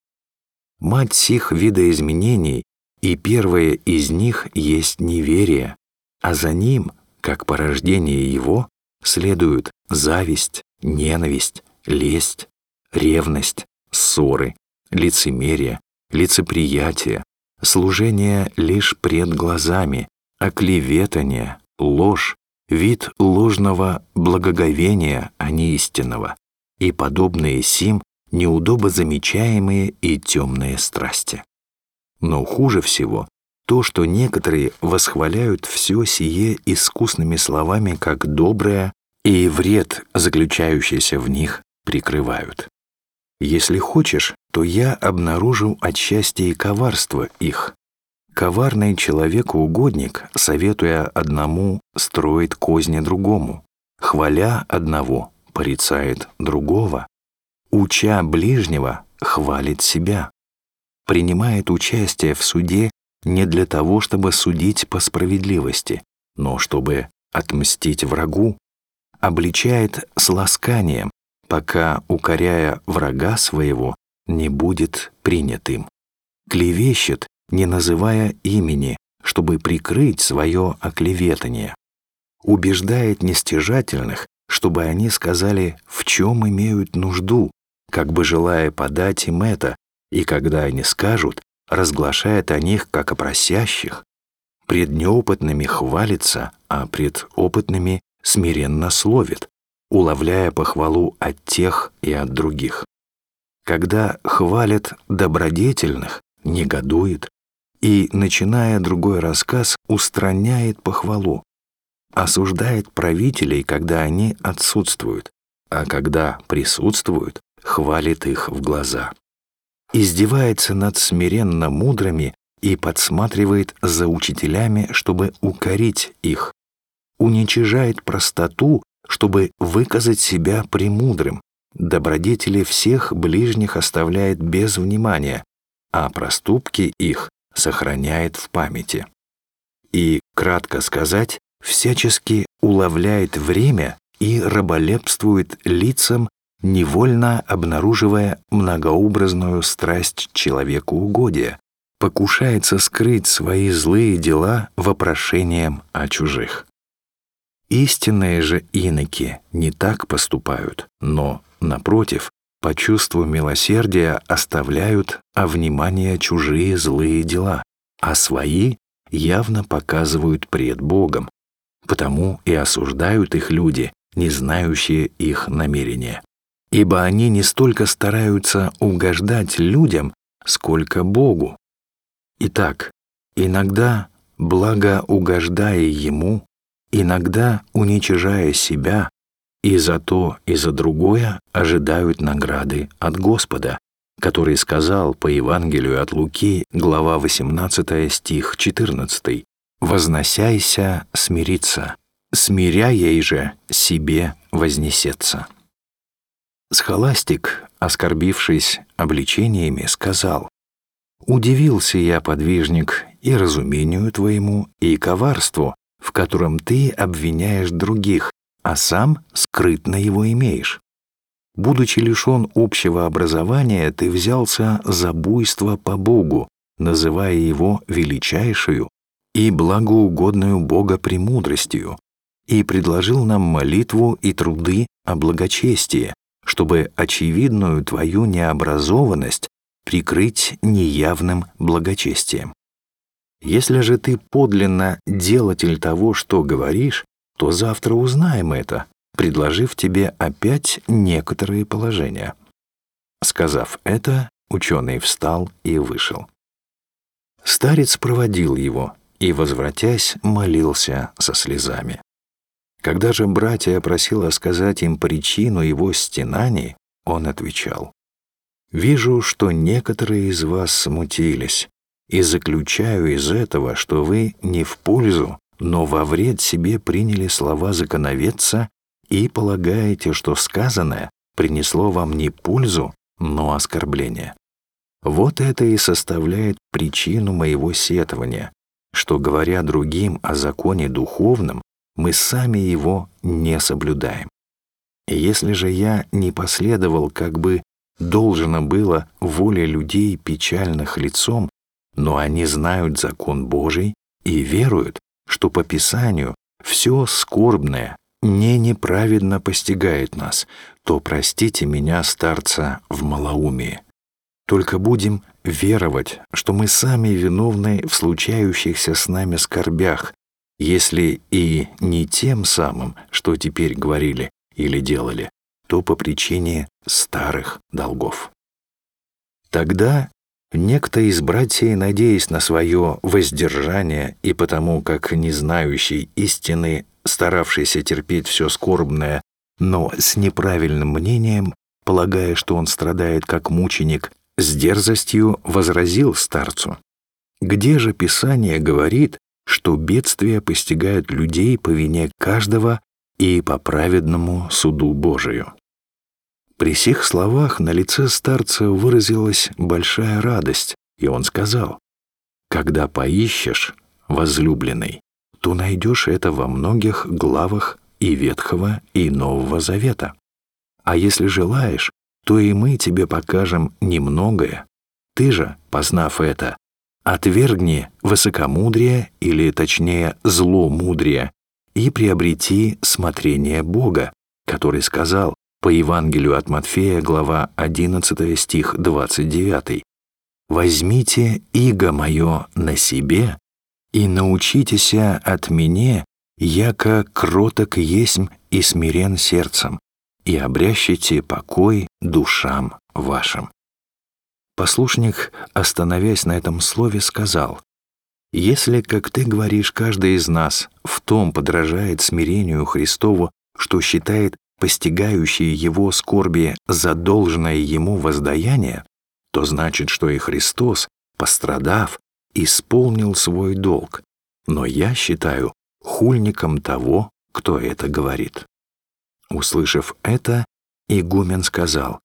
Мать сих видоизменений и первое из них есть неверие, а за ним, как порождение его, следуют зависть, ненависть, лесть, ревность, ссоры, лицемерие, лицеприятие, служение лишь пред глазами, оклеветание, ложь, вид ложного благоговения, а не истинного, и подобные сим неудобо замечаемые и темные страсти. Но хуже всего то, что некоторые восхваляют все сие искусными словами как доброе, и вред, заключающийся в них, прикрывают. Если хочешь, то я обнаружил отчасти и коварство их. Коварный человек-угодник, советуя одному, строит козни другому, хваля одного, порицает другого, уча ближнего, хвалит себя, принимает участие в суде не для того, чтобы судить по справедливости, но чтобы отмстить врагу, обличает с ласканием, пока, укоряя врага своего, не будет принят им. Клевещет, не называя имени, чтобы прикрыть свое оклеветание. Убеждает нестяжательных, чтобы они сказали, в чем имеют нужду, как бы желая подать им это, и когда они скажут, разглашает о них как о просящих. Пред неопытными хвалится, а пред опытными смиренно словит, уловляя похвалу от тех и от других. Когда хвалят добродетельных, негодует, и, начиная другой рассказ, устраняет похвалу, осуждает правителей, когда они отсутствуют, а когда присутствуют, хвалит их в глаза. Издевается над смиренно мудрыми и подсматривает за учителями, чтобы укорить их. Уничижает простоту, чтобы выказать себя премудрым. Добродетели всех ближних оставляет без внимания, а проступки их сохраняет в памяти. И, кратко сказать, всячески уловляет время и раболепствует лицам, невольно обнаруживая многообразную страсть человеку угодия, покушается скрыть свои злые дела вопрошением о чужих. Истинные же иноки не так поступают, но, напротив, по чувству милосердия оставляют, а внимание чужие злые дела, а свои явно показывают пред Богом, потому и осуждают их люди, не знающие их намерения. Ибо они не столько стараются угождать людям, сколько Богу. Итак, иногда, благо угождая Ему, иногда уничижая себя, и за то, и за другое ожидают награды от Господа, который сказал по Евангелию от Луки, глава 18, стих 14, «Возносяйся смириться, смиряя же себе вознесется». Схоластик, оскорбившись обличениями, сказал, «Удивился я, подвижник, и разумению твоему, и коварству, в котором ты обвиняешь других, а сам скрытно его имеешь. Будучи лишен общего образования, ты взялся за буйство по Богу, называя его величайшую и благоугодную Бога премудростью, и предложил нам молитву и труды о благочестии, чтобы очевидную твою необразованность прикрыть неявным благочестием. Если же ты подлинно делатель того, что говоришь, то завтра узнаем это, предложив тебе опять некоторые положения». Сказав это, ученый встал и вышел. Старец проводил его и, возвратясь, молился со слезами. Когда же братья просила сказать им причину его стенаний, он отвечал, «Вижу, что некоторые из вас смутились, и заключаю из этого, что вы не в пользу, но во вред себе приняли слова законоведца и полагаете, что сказанное принесло вам не пользу, но оскорбление. Вот это и составляет причину моего сетования, что, говоря другим о законе духовном, мы сами его не соблюдаем. Если же я не последовал, как бы должно было воле людей печальных лицом, но они знают закон Божий и веруют, что по Писанию все скорбное не неправедно постигает нас, то простите меня, старца, в малоумии. Только будем веровать, что мы сами виновны в случающихся с нами скорбях, если и не тем самым, что теперь говорили или делали, то по причине старых долгов. Тогда некто из братьев, надеясь на свое воздержание и потому как не знающий истины, старавшийся терпеть все скорбное, но с неправильным мнением, полагая, что он страдает как мученик, с дерзостью возразил старцу. Где же Писание говорит, что бедствия постигают людей по вине каждого и по праведному суду Божию? При сих словах на лице старца выразилась большая радость, и он сказал, «Когда поищешь, возлюбленный, то найдешь это во многих главах и Ветхого, и Нового Завета. А если желаешь, то и мы тебе покажем немногое. Ты же, познав это, отвергни высокомудрие, или точнее зломудрие, и приобрети смотрение Бога, который сказал по Евангелию от Матфея, глава 11 стих 29. «Возьмите иго мое на себе и научитеся от меня, яко кроток есмь и смирен сердцем, и обрящите покой душам вашим». Послушник, остановясь на этом слове, сказал, «Если, как ты говоришь, каждый из нас в том подражает смирению Христову, что считает постигающие его скорби за должное ему воздаяние, то значит, что и Христос, пострадав, исполнил свой долг. Но я считаю хульником того, кто это говорит. Услышав это, игумен сказал,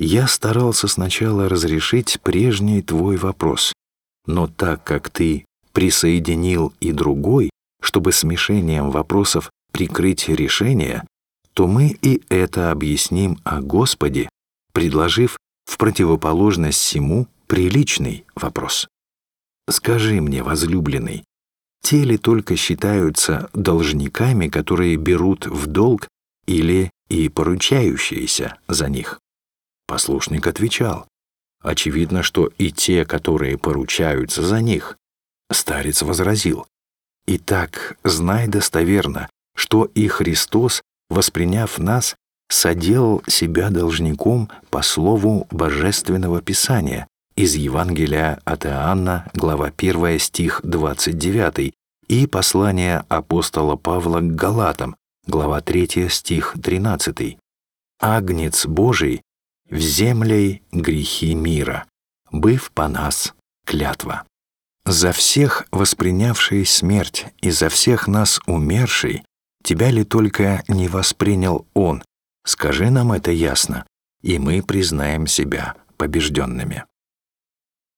«Я старался сначала разрешить прежний твой вопрос, но так как ты присоединил и другой, чтобы смешением вопросов прикрыть решение, то мы и это объясним о Господе, предложив в противоположность всему приличный вопрос. Скажи мне, возлюбленный, те ли только считаются должниками, которые берут в долг или и поручающиеся за них? Послушник отвечал, очевидно, что и те, которые поручаются за них. Старец возразил, «Итак, знай достоверно, что и Христос восприняв нас, соделал себя должником по слову Божественного Писания из Евангелия от Иоанна, глава 1, стих 29, и послание апостола Павла к Галатам, глава 3, стих 13. «Агнец Божий, в землей грехи мира, быв по нас клятва». За всех воспринявший смерть и за всех нас умерший, Тебя ли только не воспринял Он? Скажи нам это ясно, и мы признаем себя побежденными».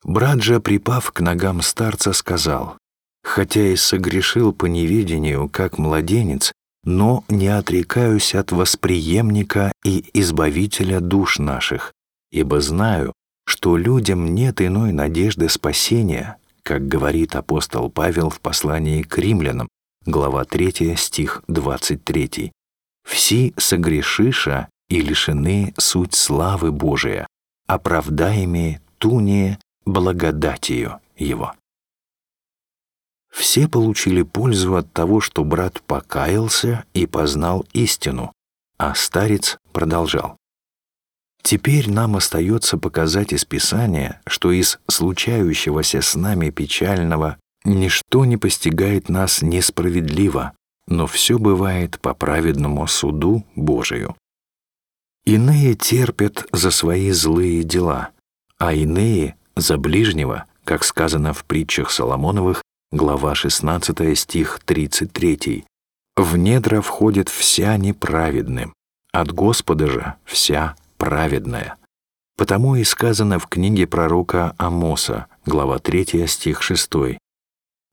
Брат же, припав к ногам старца, сказал, «Хотя и согрешил по неведению, как младенец, но не отрекаюсь от восприемника и избавителя душ наших, ибо знаю, что людям нет иной надежды спасения, как говорит апостол Павел в послании к римлянам, глава 3, стих 23. «Все согрешиша и лишены суть славы Божия, оправдаемые туне благодатью Его». Все получили пользу от того, что брат покаялся и познал истину, а старец продолжал. Теперь нам остается показать из Писания, что из случающегося с нами печального Ничто не постигает нас несправедливо, но все бывает по праведному суду Божию. Иные терпят за свои злые дела, а иные — за ближнего, как сказано в притчах Соломоновых, глава 16 стих 33. «В недра входит вся неправедным, от Господа же вся праведная». Потому и сказано в книге пророка Амоса, глава 3 стих 6.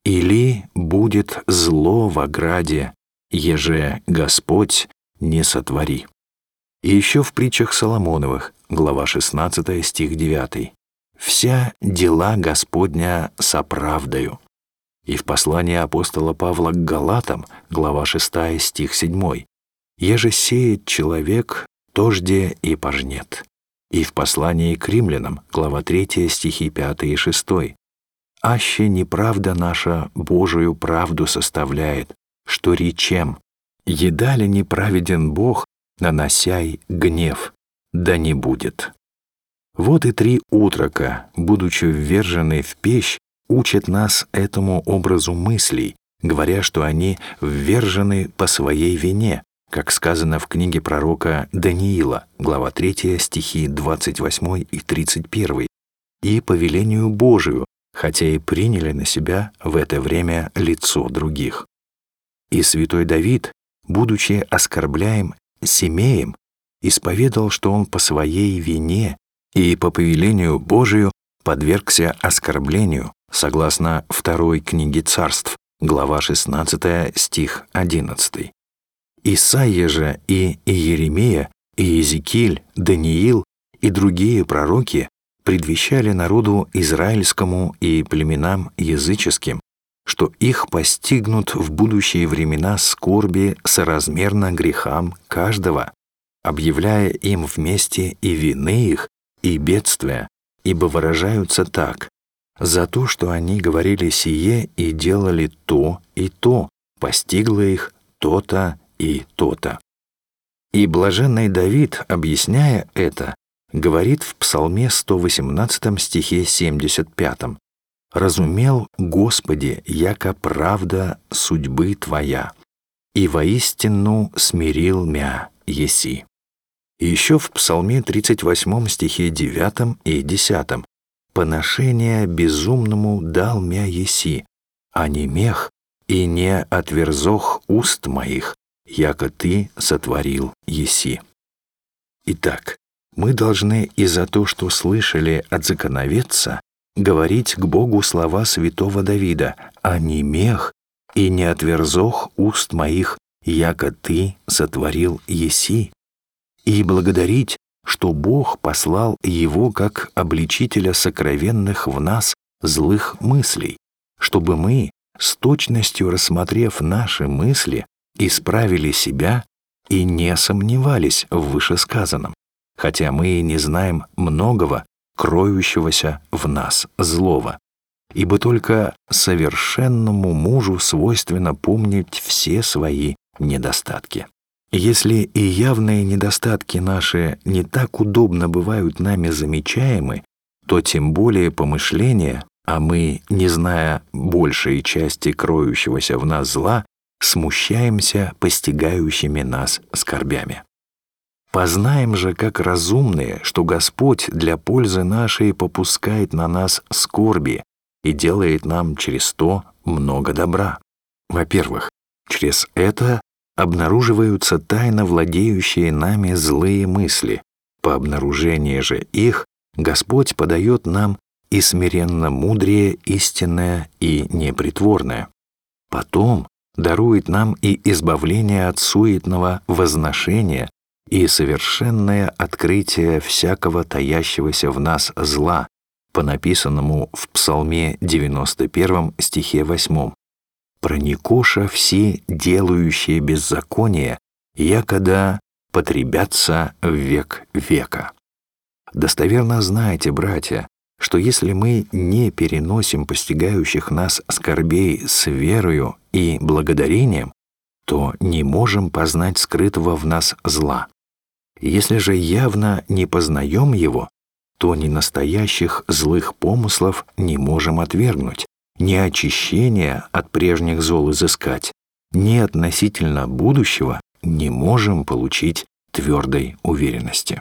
Или будет зло в ограде, еже Господь не сотвори. И еще в притчах Соломоновых, глава 16, стих 9. вся дела Господня соправдаю. И в послании апостола Павла к Галатам, глава 6, стих 7, «Еже сеет человек, тожде и пожнет». И в послании к римлянам, глава 3, стихи 5 и 6, «Аще неправда наша Божию правду составляет, что речем, еда ли неправеден Бог, наносяй гнев, да не будет». Вот и три утрока, будучи ввержены в печь, учат нас этому образу мыслей, говоря, что они ввержены по своей вине, как сказано в книге пророка Даниила, глава 3, стихи 28 и 31, и по велению Божию, хотя и приняли на себя в это время лицо других. И святой Давид, будучи оскорбляем семеем, исповедал, что он по своей вине и по повелению Божию подвергся оскорблению, согласно второй книге царств, глава 16, стих 11. Исаия же и Иеремия, и Иезекииль, Даниил и другие пророки предвещали народу израильскому и племенам языческим, что их постигнут в будущие времена скорби соразмерно грехам каждого, объявляя им вместе и вины их, и бедствия, ибо выражаются так «за то, что они говорили сие и делали то и то, постигло их то-то и то-то». И блаженный Давид, объясняя это, говорит в Псалме 118 стихе 75 «Разумел, Господи, яко правда судьбы Твоя, и воистину смирил мя еси». Еще в Псалме 38 стихе 9 и 10 «Поношение безумному дал мя еси, а не мех, и не отверзох уст моих, яко ты сотворил еси». Итак, мы должны и за то, что слышали от законоведца, говорить к Богу слова святого Давида, а не мех, и не отверзох уст моих, яко ты сотворил еси, и благодарить, что Бог послал его как обличителя сокровенных в нас злых мыслей, чтобы мы, с точностью рассмотрев наши мысли, исправили себя и не сомневались в вышесказанном, хотя мы и не знаем многого, кроющегося в нас злого. Ибо только совершенному мужу свойственно помнить все свои недостатки. Если и явные недостатки наши не так удобно бывают нами замечаемы, то тем более помышления, а мы, не зная большей части кроющегося в нас зла, смущаемся постигающими нас скорбями. Познаем же, как разумные, что Господь для пользы нашей попускает на нас скорби и делает нам через то много добра. Во-первых, через это обнаруживаются тайно владеющие нами злые мысли. По обнаружении же их Господь подает нам и смиренно мудрее истинное и непритворное. Потом дарует нам и избавление от суетного возношения и совершенное открытие всякого таящегося в нас зла, по написанному в Псалме 91 стихе 8 проникоша все делающие беззаконие, якода потребятся в век века. Достоверно знаете, братья, что если мы не переносим постигающих нас скорбей с верою и благодарением, то не можем познать скрытого в нас зла. Если же явно не познаем его, то ни настоящих злых помыслов не можем отвергнуть, ни очищения от прежних зол изыскать, ни относительно будущего не можем получить твердой уверенности.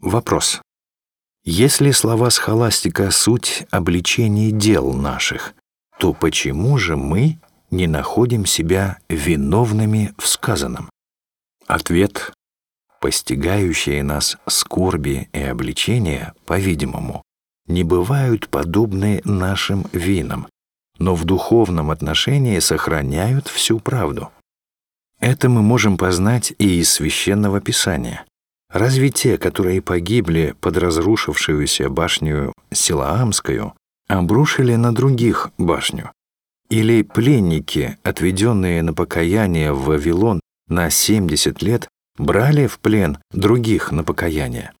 Вопрос. Если слова схоластика — суть обличений дел наших, то почему же мы не находим себя виновными в сказанном? Ответ. Постигающие нас скорби и обличения, по-видимому, не бывают подобны нашим винам, но в духовном отношении сохраняют всю правду. Это мы можем познать и из Священного Писания. Разве те, которые погибли под разрушившуюся башню Силаамскую, обрушили на других башню? Или пленники, отведенные на покаяние в Вавилон на 70 лет, брали в плен других на покаяние?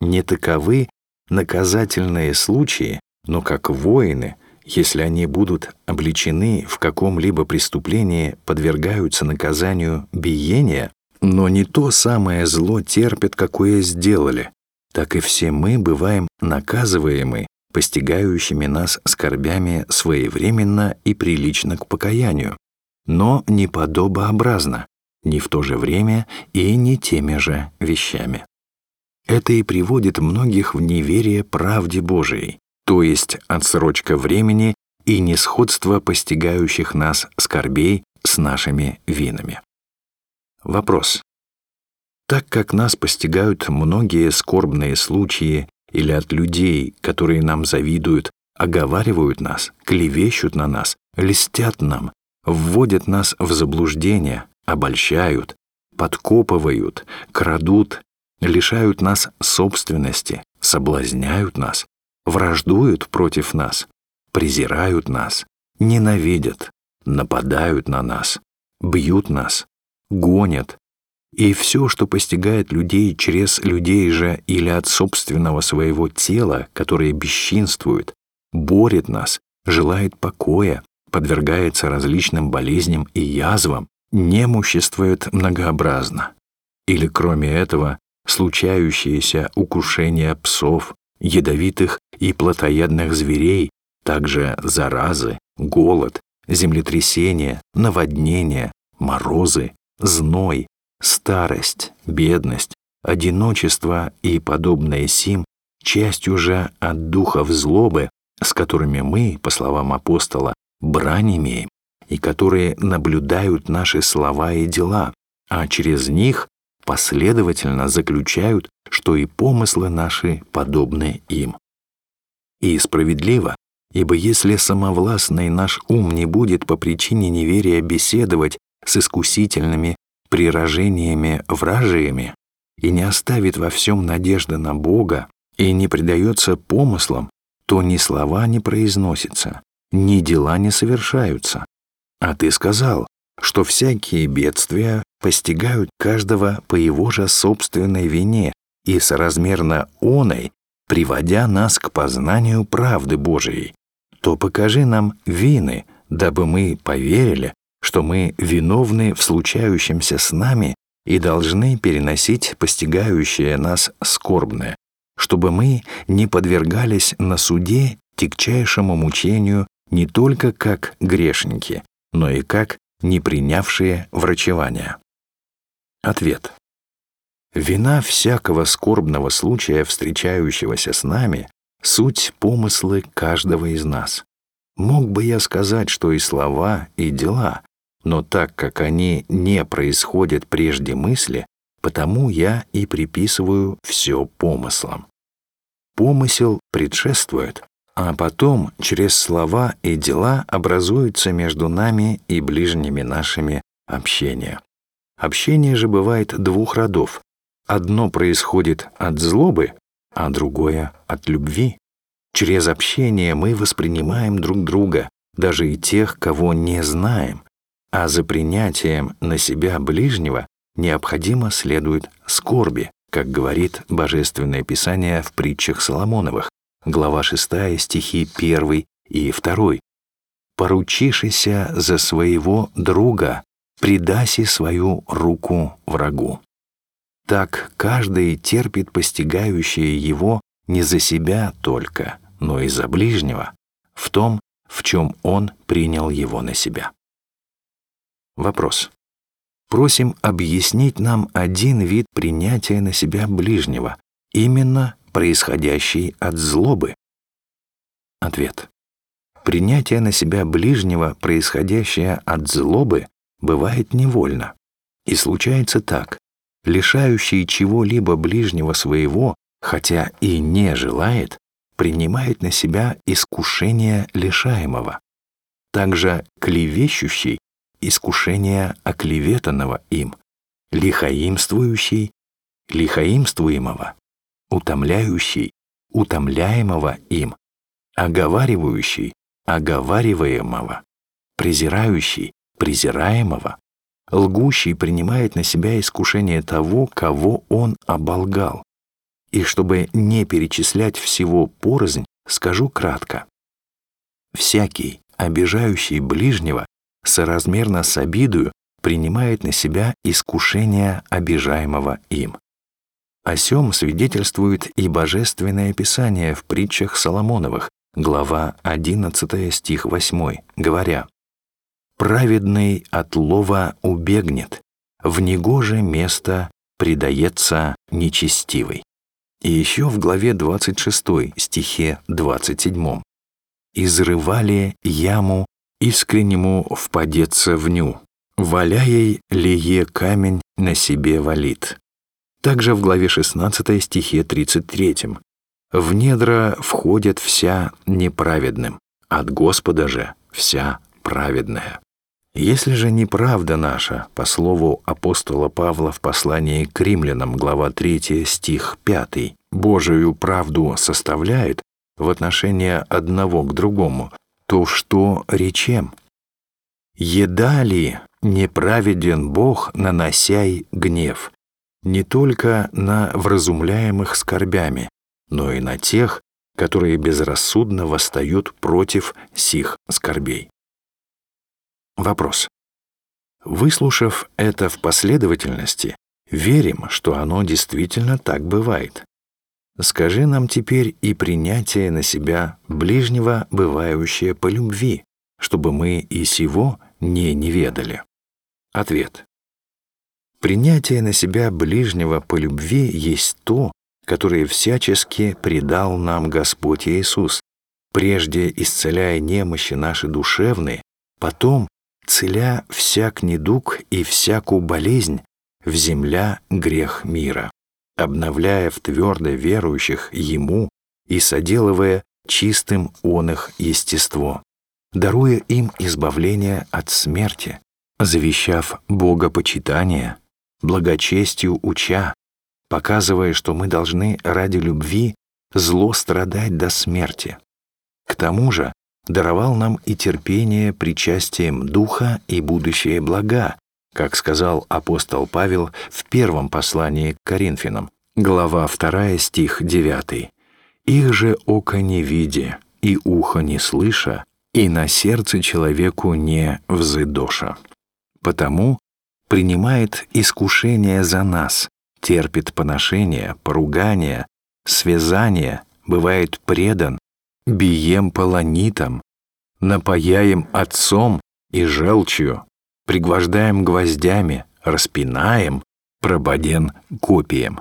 Не таковы наказательные случаи, но как воины, если они будут обличены в каком-либо преступлении, подвергаются наказанию биения, но не то самое зло терпят, какое сделали, так и все мы бываем наказываемы постигающими нас скорбями своевременно и прилично к покаянию, но не подобообразно, не в то же время и не теми же вещами. Это и приводит многих в неверие правде Божией, то есть отсрочка времени и несходство постигающих нас скорбей с нашими винами. Вопрос. Так как нас постигают многие скорбные случаи или от людей, которые нам завидуют, оговаривают нас, клевещут на нас, льстят нам, вводят нас в заблуждение, обольщают, подкопывают, крадут, лишают нас собственности, соблазняют нас, враждуют против нас, презирают нас, ненавидят, нападают на нас, бьют нас, гонят, и все, что постигает людей через людей же или от собственного своего тела, которое бесчинствует, борет нас, желает покоя, подвергается различным болезням и язвам, немуществует многообразно. Или, кроме этого, случающиеся укушения псов, ядовитых и плотоядных зверей, также заразы, голод, землетрясения, наводнения, морозы, зной, старость, бедность, одиночество и подобное сим часть уже от духов злобы, с которыми мы, по словам апостола, брань имеем, и которые наблюдают наши слова и дела, а через них последовательно заключают, что и помыслы наши подобны им. И справедливо, ибо если самовластный наш ум не будет по причине неверия беседовать с искусительными прирожениями вражиями и не оставит во всем надежды на Бога и не предается помыслам, то ни слова не произносятся, ни дела не совершаются. А ты сказал, что всякие бедствия постигают каждого по его же собственной вине и соразмерно оной, приводя нас к познанию правды Божией, то покажи нам вины, дабы мы поверили, что мы виновны в случающемся с нами и должны переносить постигающее нас скорбное, чтобы мы не подвергались на суде тягчайшему мучению не только как грешники, но и как не принявшие врачевания. Ответ. Вина всякого скорбного случая, встречающегося с нами, суть помыслы каждого из нас. Мог бы я сказать, что и слова, и дела, но так как они не происходят прежде мысли, потому я и приписываю все помыслам. Помысел предшествует, а потом через слова и дела образуется между нами и ближними нашими общение. Общение же бывает двух родов. Одно происходит от злобы, а другое — от любви. Через общение мы воспринимаем друг друга, даже и тех, кого не знаем, а за принятием на себя ближнего необходимо следует скорби, как говорит Божественное Писание в притчах Соломоновых, глава 6, стихи 1 и 2. «Поручишися за своего друга, предаси свою руку врагу». Так каждый терпит постигающее его не за себя только, но и за ближнего, в том, в чем он принял его на себя. Вопрос. Просим объяснить нам один вид принятия на себя ближнего, именно происходящий от злобы. Ответ. Принятие на себя ближнего, происходящее от злобы, бывает невольно. И случается так. Лишающий чего-либо ближнего своего, хотя и не желает, принимает на себя искушение лишаемого. Также клевещущий искушение оклеветанного им, лихаимствующий, лихаимствуемого, утомляющий, утомляемого им, оговаривающий, оговариваемого, презирающий, презираемого, лгущий принимает на себя искушение того, кого он оболгал. И чтобы не перечислять всего порознь, скажу кратко. Всякий, обижающий ближнего, соразмерно с обидою, принимает на себя искушение обижаемого им. О сем свидетельствует и Божественное Писание в притчах Соломоновых, глава 11 стих 8, говоря «Праведный от лова убегнет, в негоже место предается нечестивый». И еще в главе 26 стихе 27 «Изрывали яму искреннему впадеться в ню, валяей лие камень на себе валит». Также в главе 16 стихе 33 «В недра входят вся неправедным, от Господа же вся праведная». Если же неправда наша, по слову апостола Павла в послании к римлянам, глава 3, стих 5, Божию правду составляет в отношении одного к другому, то что речем? «Еда ли неправеден Бог, наносяй гнев, не только на вразумляемых скорбями, но и на тех, которые безрассудно восстают против сих скорбей?» Вопрос. Выслушав это в последовательности, верим, что оно действительно так бывает. Скажи нам теперь и принятие на себя ближнего, бывающее по любви, чтобы мы и сего не неведали. Ответ. Принятие на себя ближнего по любви есть то, которое всячески предал нам Господь Иисус, прежде исцеляя немощи наши душевные, потом целя всяк недуг и всякую болезнь в земля грех мира, обновляя в твердо верующих Ему и соделывая чистым он их естество, даруя им избавление от смерти, завещав богопочитание, благочестию уча, показывая, что мы должны ради любви зло страдать до смерти. К тому же даровал нам и терпение причастием Духа и будущее блага, как сказал апостол Павел в первом послании к Коринфянам, глава 2, стих 9. «Их же око не видя, и ухо не слыша, и на сердце человеку не взыдоша. Потому принимает искушение за нас, терпит поношение, поругание, связание, бывает предан, бием полонитом, напаяем отцом и желчью, пригвождаем гвоздями, распинаем, прободен копием.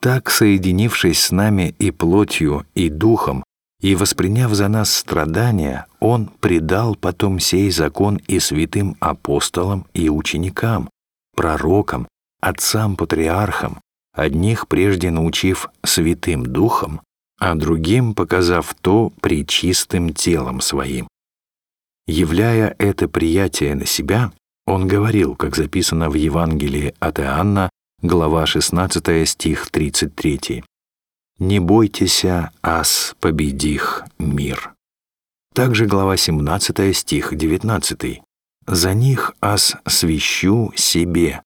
Так, соединившись с нами и плотью, и духом, и восприняв за нас страдания, Он предал потом сей закон и святым апостолам и ученикам, пророкам, отцам-патриархам, одних прежде научив святым духом, а другим показав то причистым телом своим. Являя это приятие на себя, он говорил, как записано в Евангелии от Иоанна, глава 16, стих 33. «Не бойтеся, ас победих мир». Также глава 17, стих 19. «За них ас свящу себе,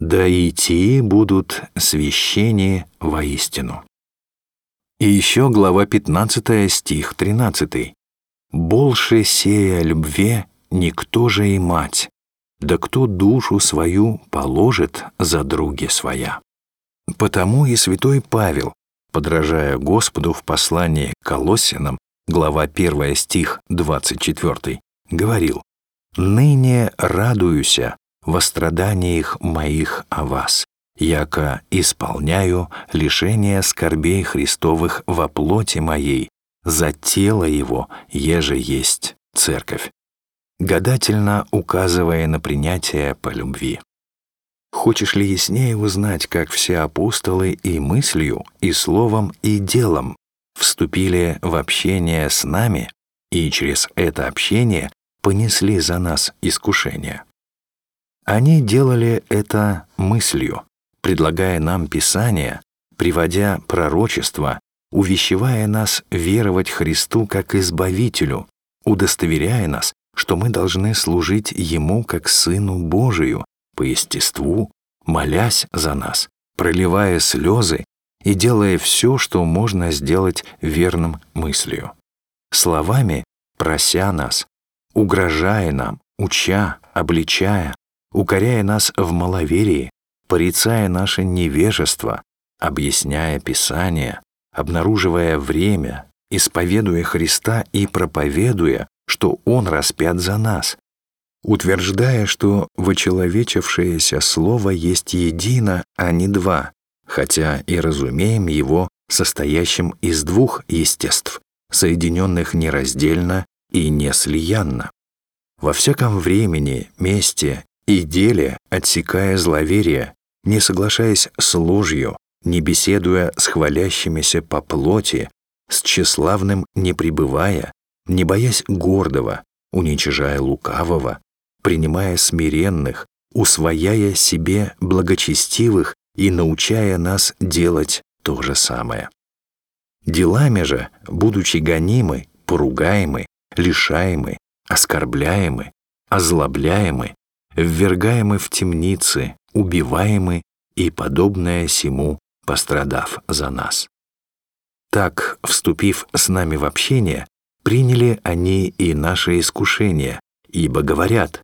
да и те будут священие воистину». И еще глава 15, стих 13. «Больше сея любве никто же и мать, да кто душу свою положит за други своя». Потому и святой Павел, подражая Господу в послании к Колоссянам, глава 1 стих 24, говорил «Ныне радуюся во страданиях моих о вас, яко исполняю лишение скорбей Христовых во плоти моей, за тело Его, еже есть Церковь, гадательно указывая на принятие по любви. Хочешь ли яснее узнать, как все апостолы и мыслью, и словом, и делом вступили в общение с нами и через это общение понесли за нас искушение? Они делали это мыслью, предлагая нам Писание, приводя пророчество, увещевая нас веровать Христу как Избавителю, удостоверяя нас, что мы должны служить Ему как Сыну Божию, по естеству, молясь за нас, проливая слезы и делая все, что можно сделать верным мыслью. Словами прося нас, угрожая нам, уча, обличая, укоряя нас в маловерии, порицая наше невежество, объясняя Писание, обнаруживая время, исповедуя Христа и проповедуя, что Он распят за нас, утверждая, что вычеловечившееся Слово есть едино, а не два, хотя и разумеем его состоящим из двух естеств, соединенных нераздельно и неслиянно. Во всяком времени, месте и деле, отсекая зловерие, не соглашаясь с ложью, не беседуя с хвалящимися по плоти, с тщеславным не пребывая, не боясь гордого, уничижая лукавого, принимая смиренных, усвояя себе благочестивых и научая нас делать то же самое. Делами же, будучи гонимы, поругаемы, лишаемы, оскорбляемы, озлобляемы, ввергаемы в темницы, убиваемы и подобное сему, пострадав за нас. Так, вступив с нами в общение, приняли они и наше искушение, ибо говорят,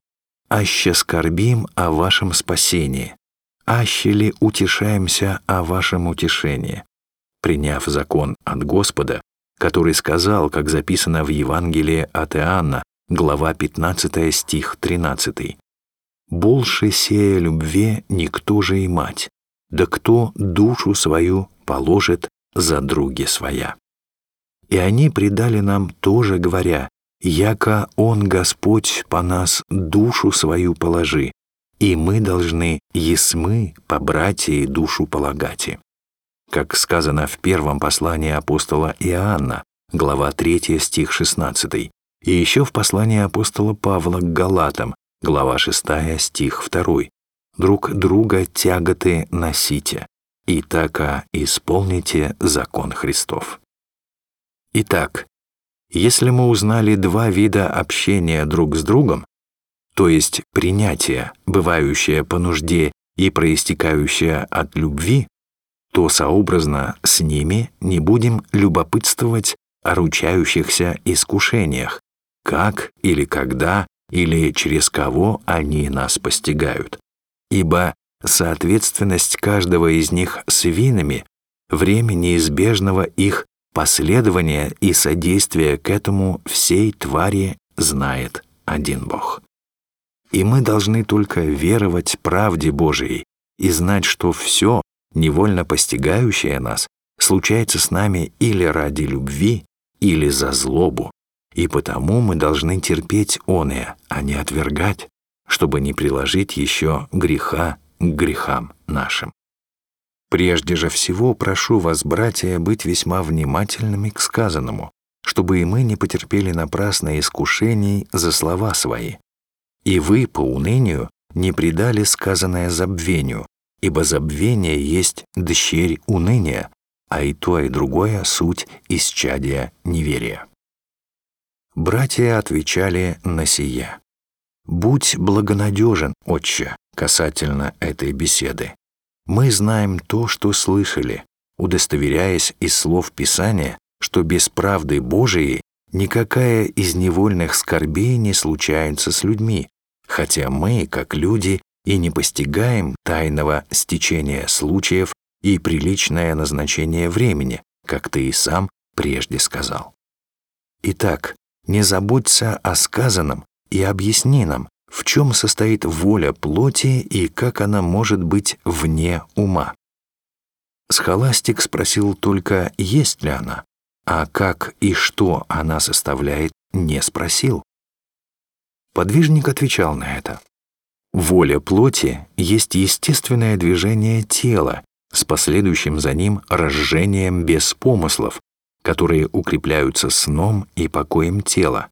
«Аще скорбим о вашем спасении, аще ли утешаемся о вашем утешении». Приняв закон от Господа, который сказал, как записано в Евангелии от Иоанна, глава 15 стих 13. «Больше сея любви никто же и мать, да кто душу свою положит за други своя». И они предали нам тоже, говоря, «Яко Он, Господь, по нас душу свою положи, и мы должны есмы по братья душу полагати» как сказано в первом послании апостола Иоанна, глава 3, стих 16, и еще в послании апостола Павла к Галатам, глава 6, стих 2. «Друг друга тяготы носите, и така исполните закон Христов». Итак, если мы узнали два вида общения друг с другом, то есть принятие, бывающее по нужде и проистекающее от любви, то сообразно с ними не будем любопытствовать о ручающихся искушениях, как или когда или через кого они нас постигают. Ибо соответственность каждого из них с винами, время неизбежного их последования и содействия к этому всей твари знает один Бог. И мы должны только веровать правде Божией и знать, что все, невольно постигающее нас, случается с нами или ради любви, или за злобу, и потому мы должны терпеть оное, а не отвергать, чтобы не приложить еще греха к грехам нашим. Прежде же всего прошу вас, братья, быть весьма внимательными к сказанному, чтобы и мы не потерпели напрасно искушений за слова свои. И вы, по унынию, не предали сказанное забвению, ибо забвение есть дщерь уныния, а и то, и другое — суть исчадия неверия. Братья отвечали на сие. «Будь благонадежен, отче, касательно этой беседы. Мы знаем то, что слышали, удостоверяясь из слов Писания, что без правды Божией никакая из невольных скорбей не случается с людьми, хотя мы, как люди, и не постигаем тайного стечения случаев и приличное назначение времени, как ты и сам прежде сказал. Итак, не забудься о сказанном и объясни нам, в чем состоит воля плоти и как она может быть вне ума. Схоластик спросил только, есть ли она, а как и что она составляет, не спросил. Подвижник отвечал на это. Воля плоти есть естественное движение тела с последующим за ним разжением без помыслов, которые укрепляются сном и покоем тела.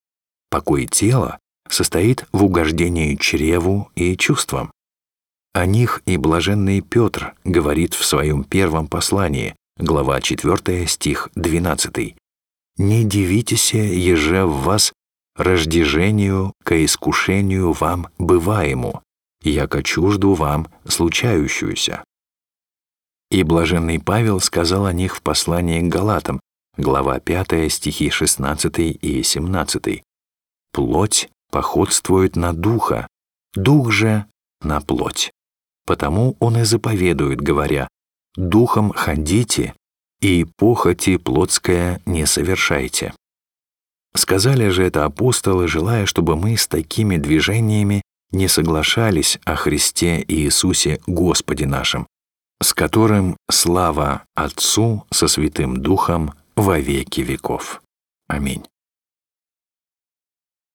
Покой тела состоит в угождении чреву и чувствам. О них и блаженный Петр говорит в своем первом послании, глава 4, стих 12. «Не дивитесь, еже в вас рождежению ко искушению вам бываему, яко чужду вам случающуюся». И блаженный Павел сказал о них в послании к Галатам, глава 5, стихи 16 и 17. «Плоть походствует на духа, дух же на плоть. Потому он и заповедует, говоря, «Духом ходите, и похоти плотская не совершайте». Сказали же это апостолы, желая, чтобы мы с такими движениями не соглашались о Христе Иисусе Господе нашим, с которым слава Отцу со Святым Духом во веки веков. Аминь.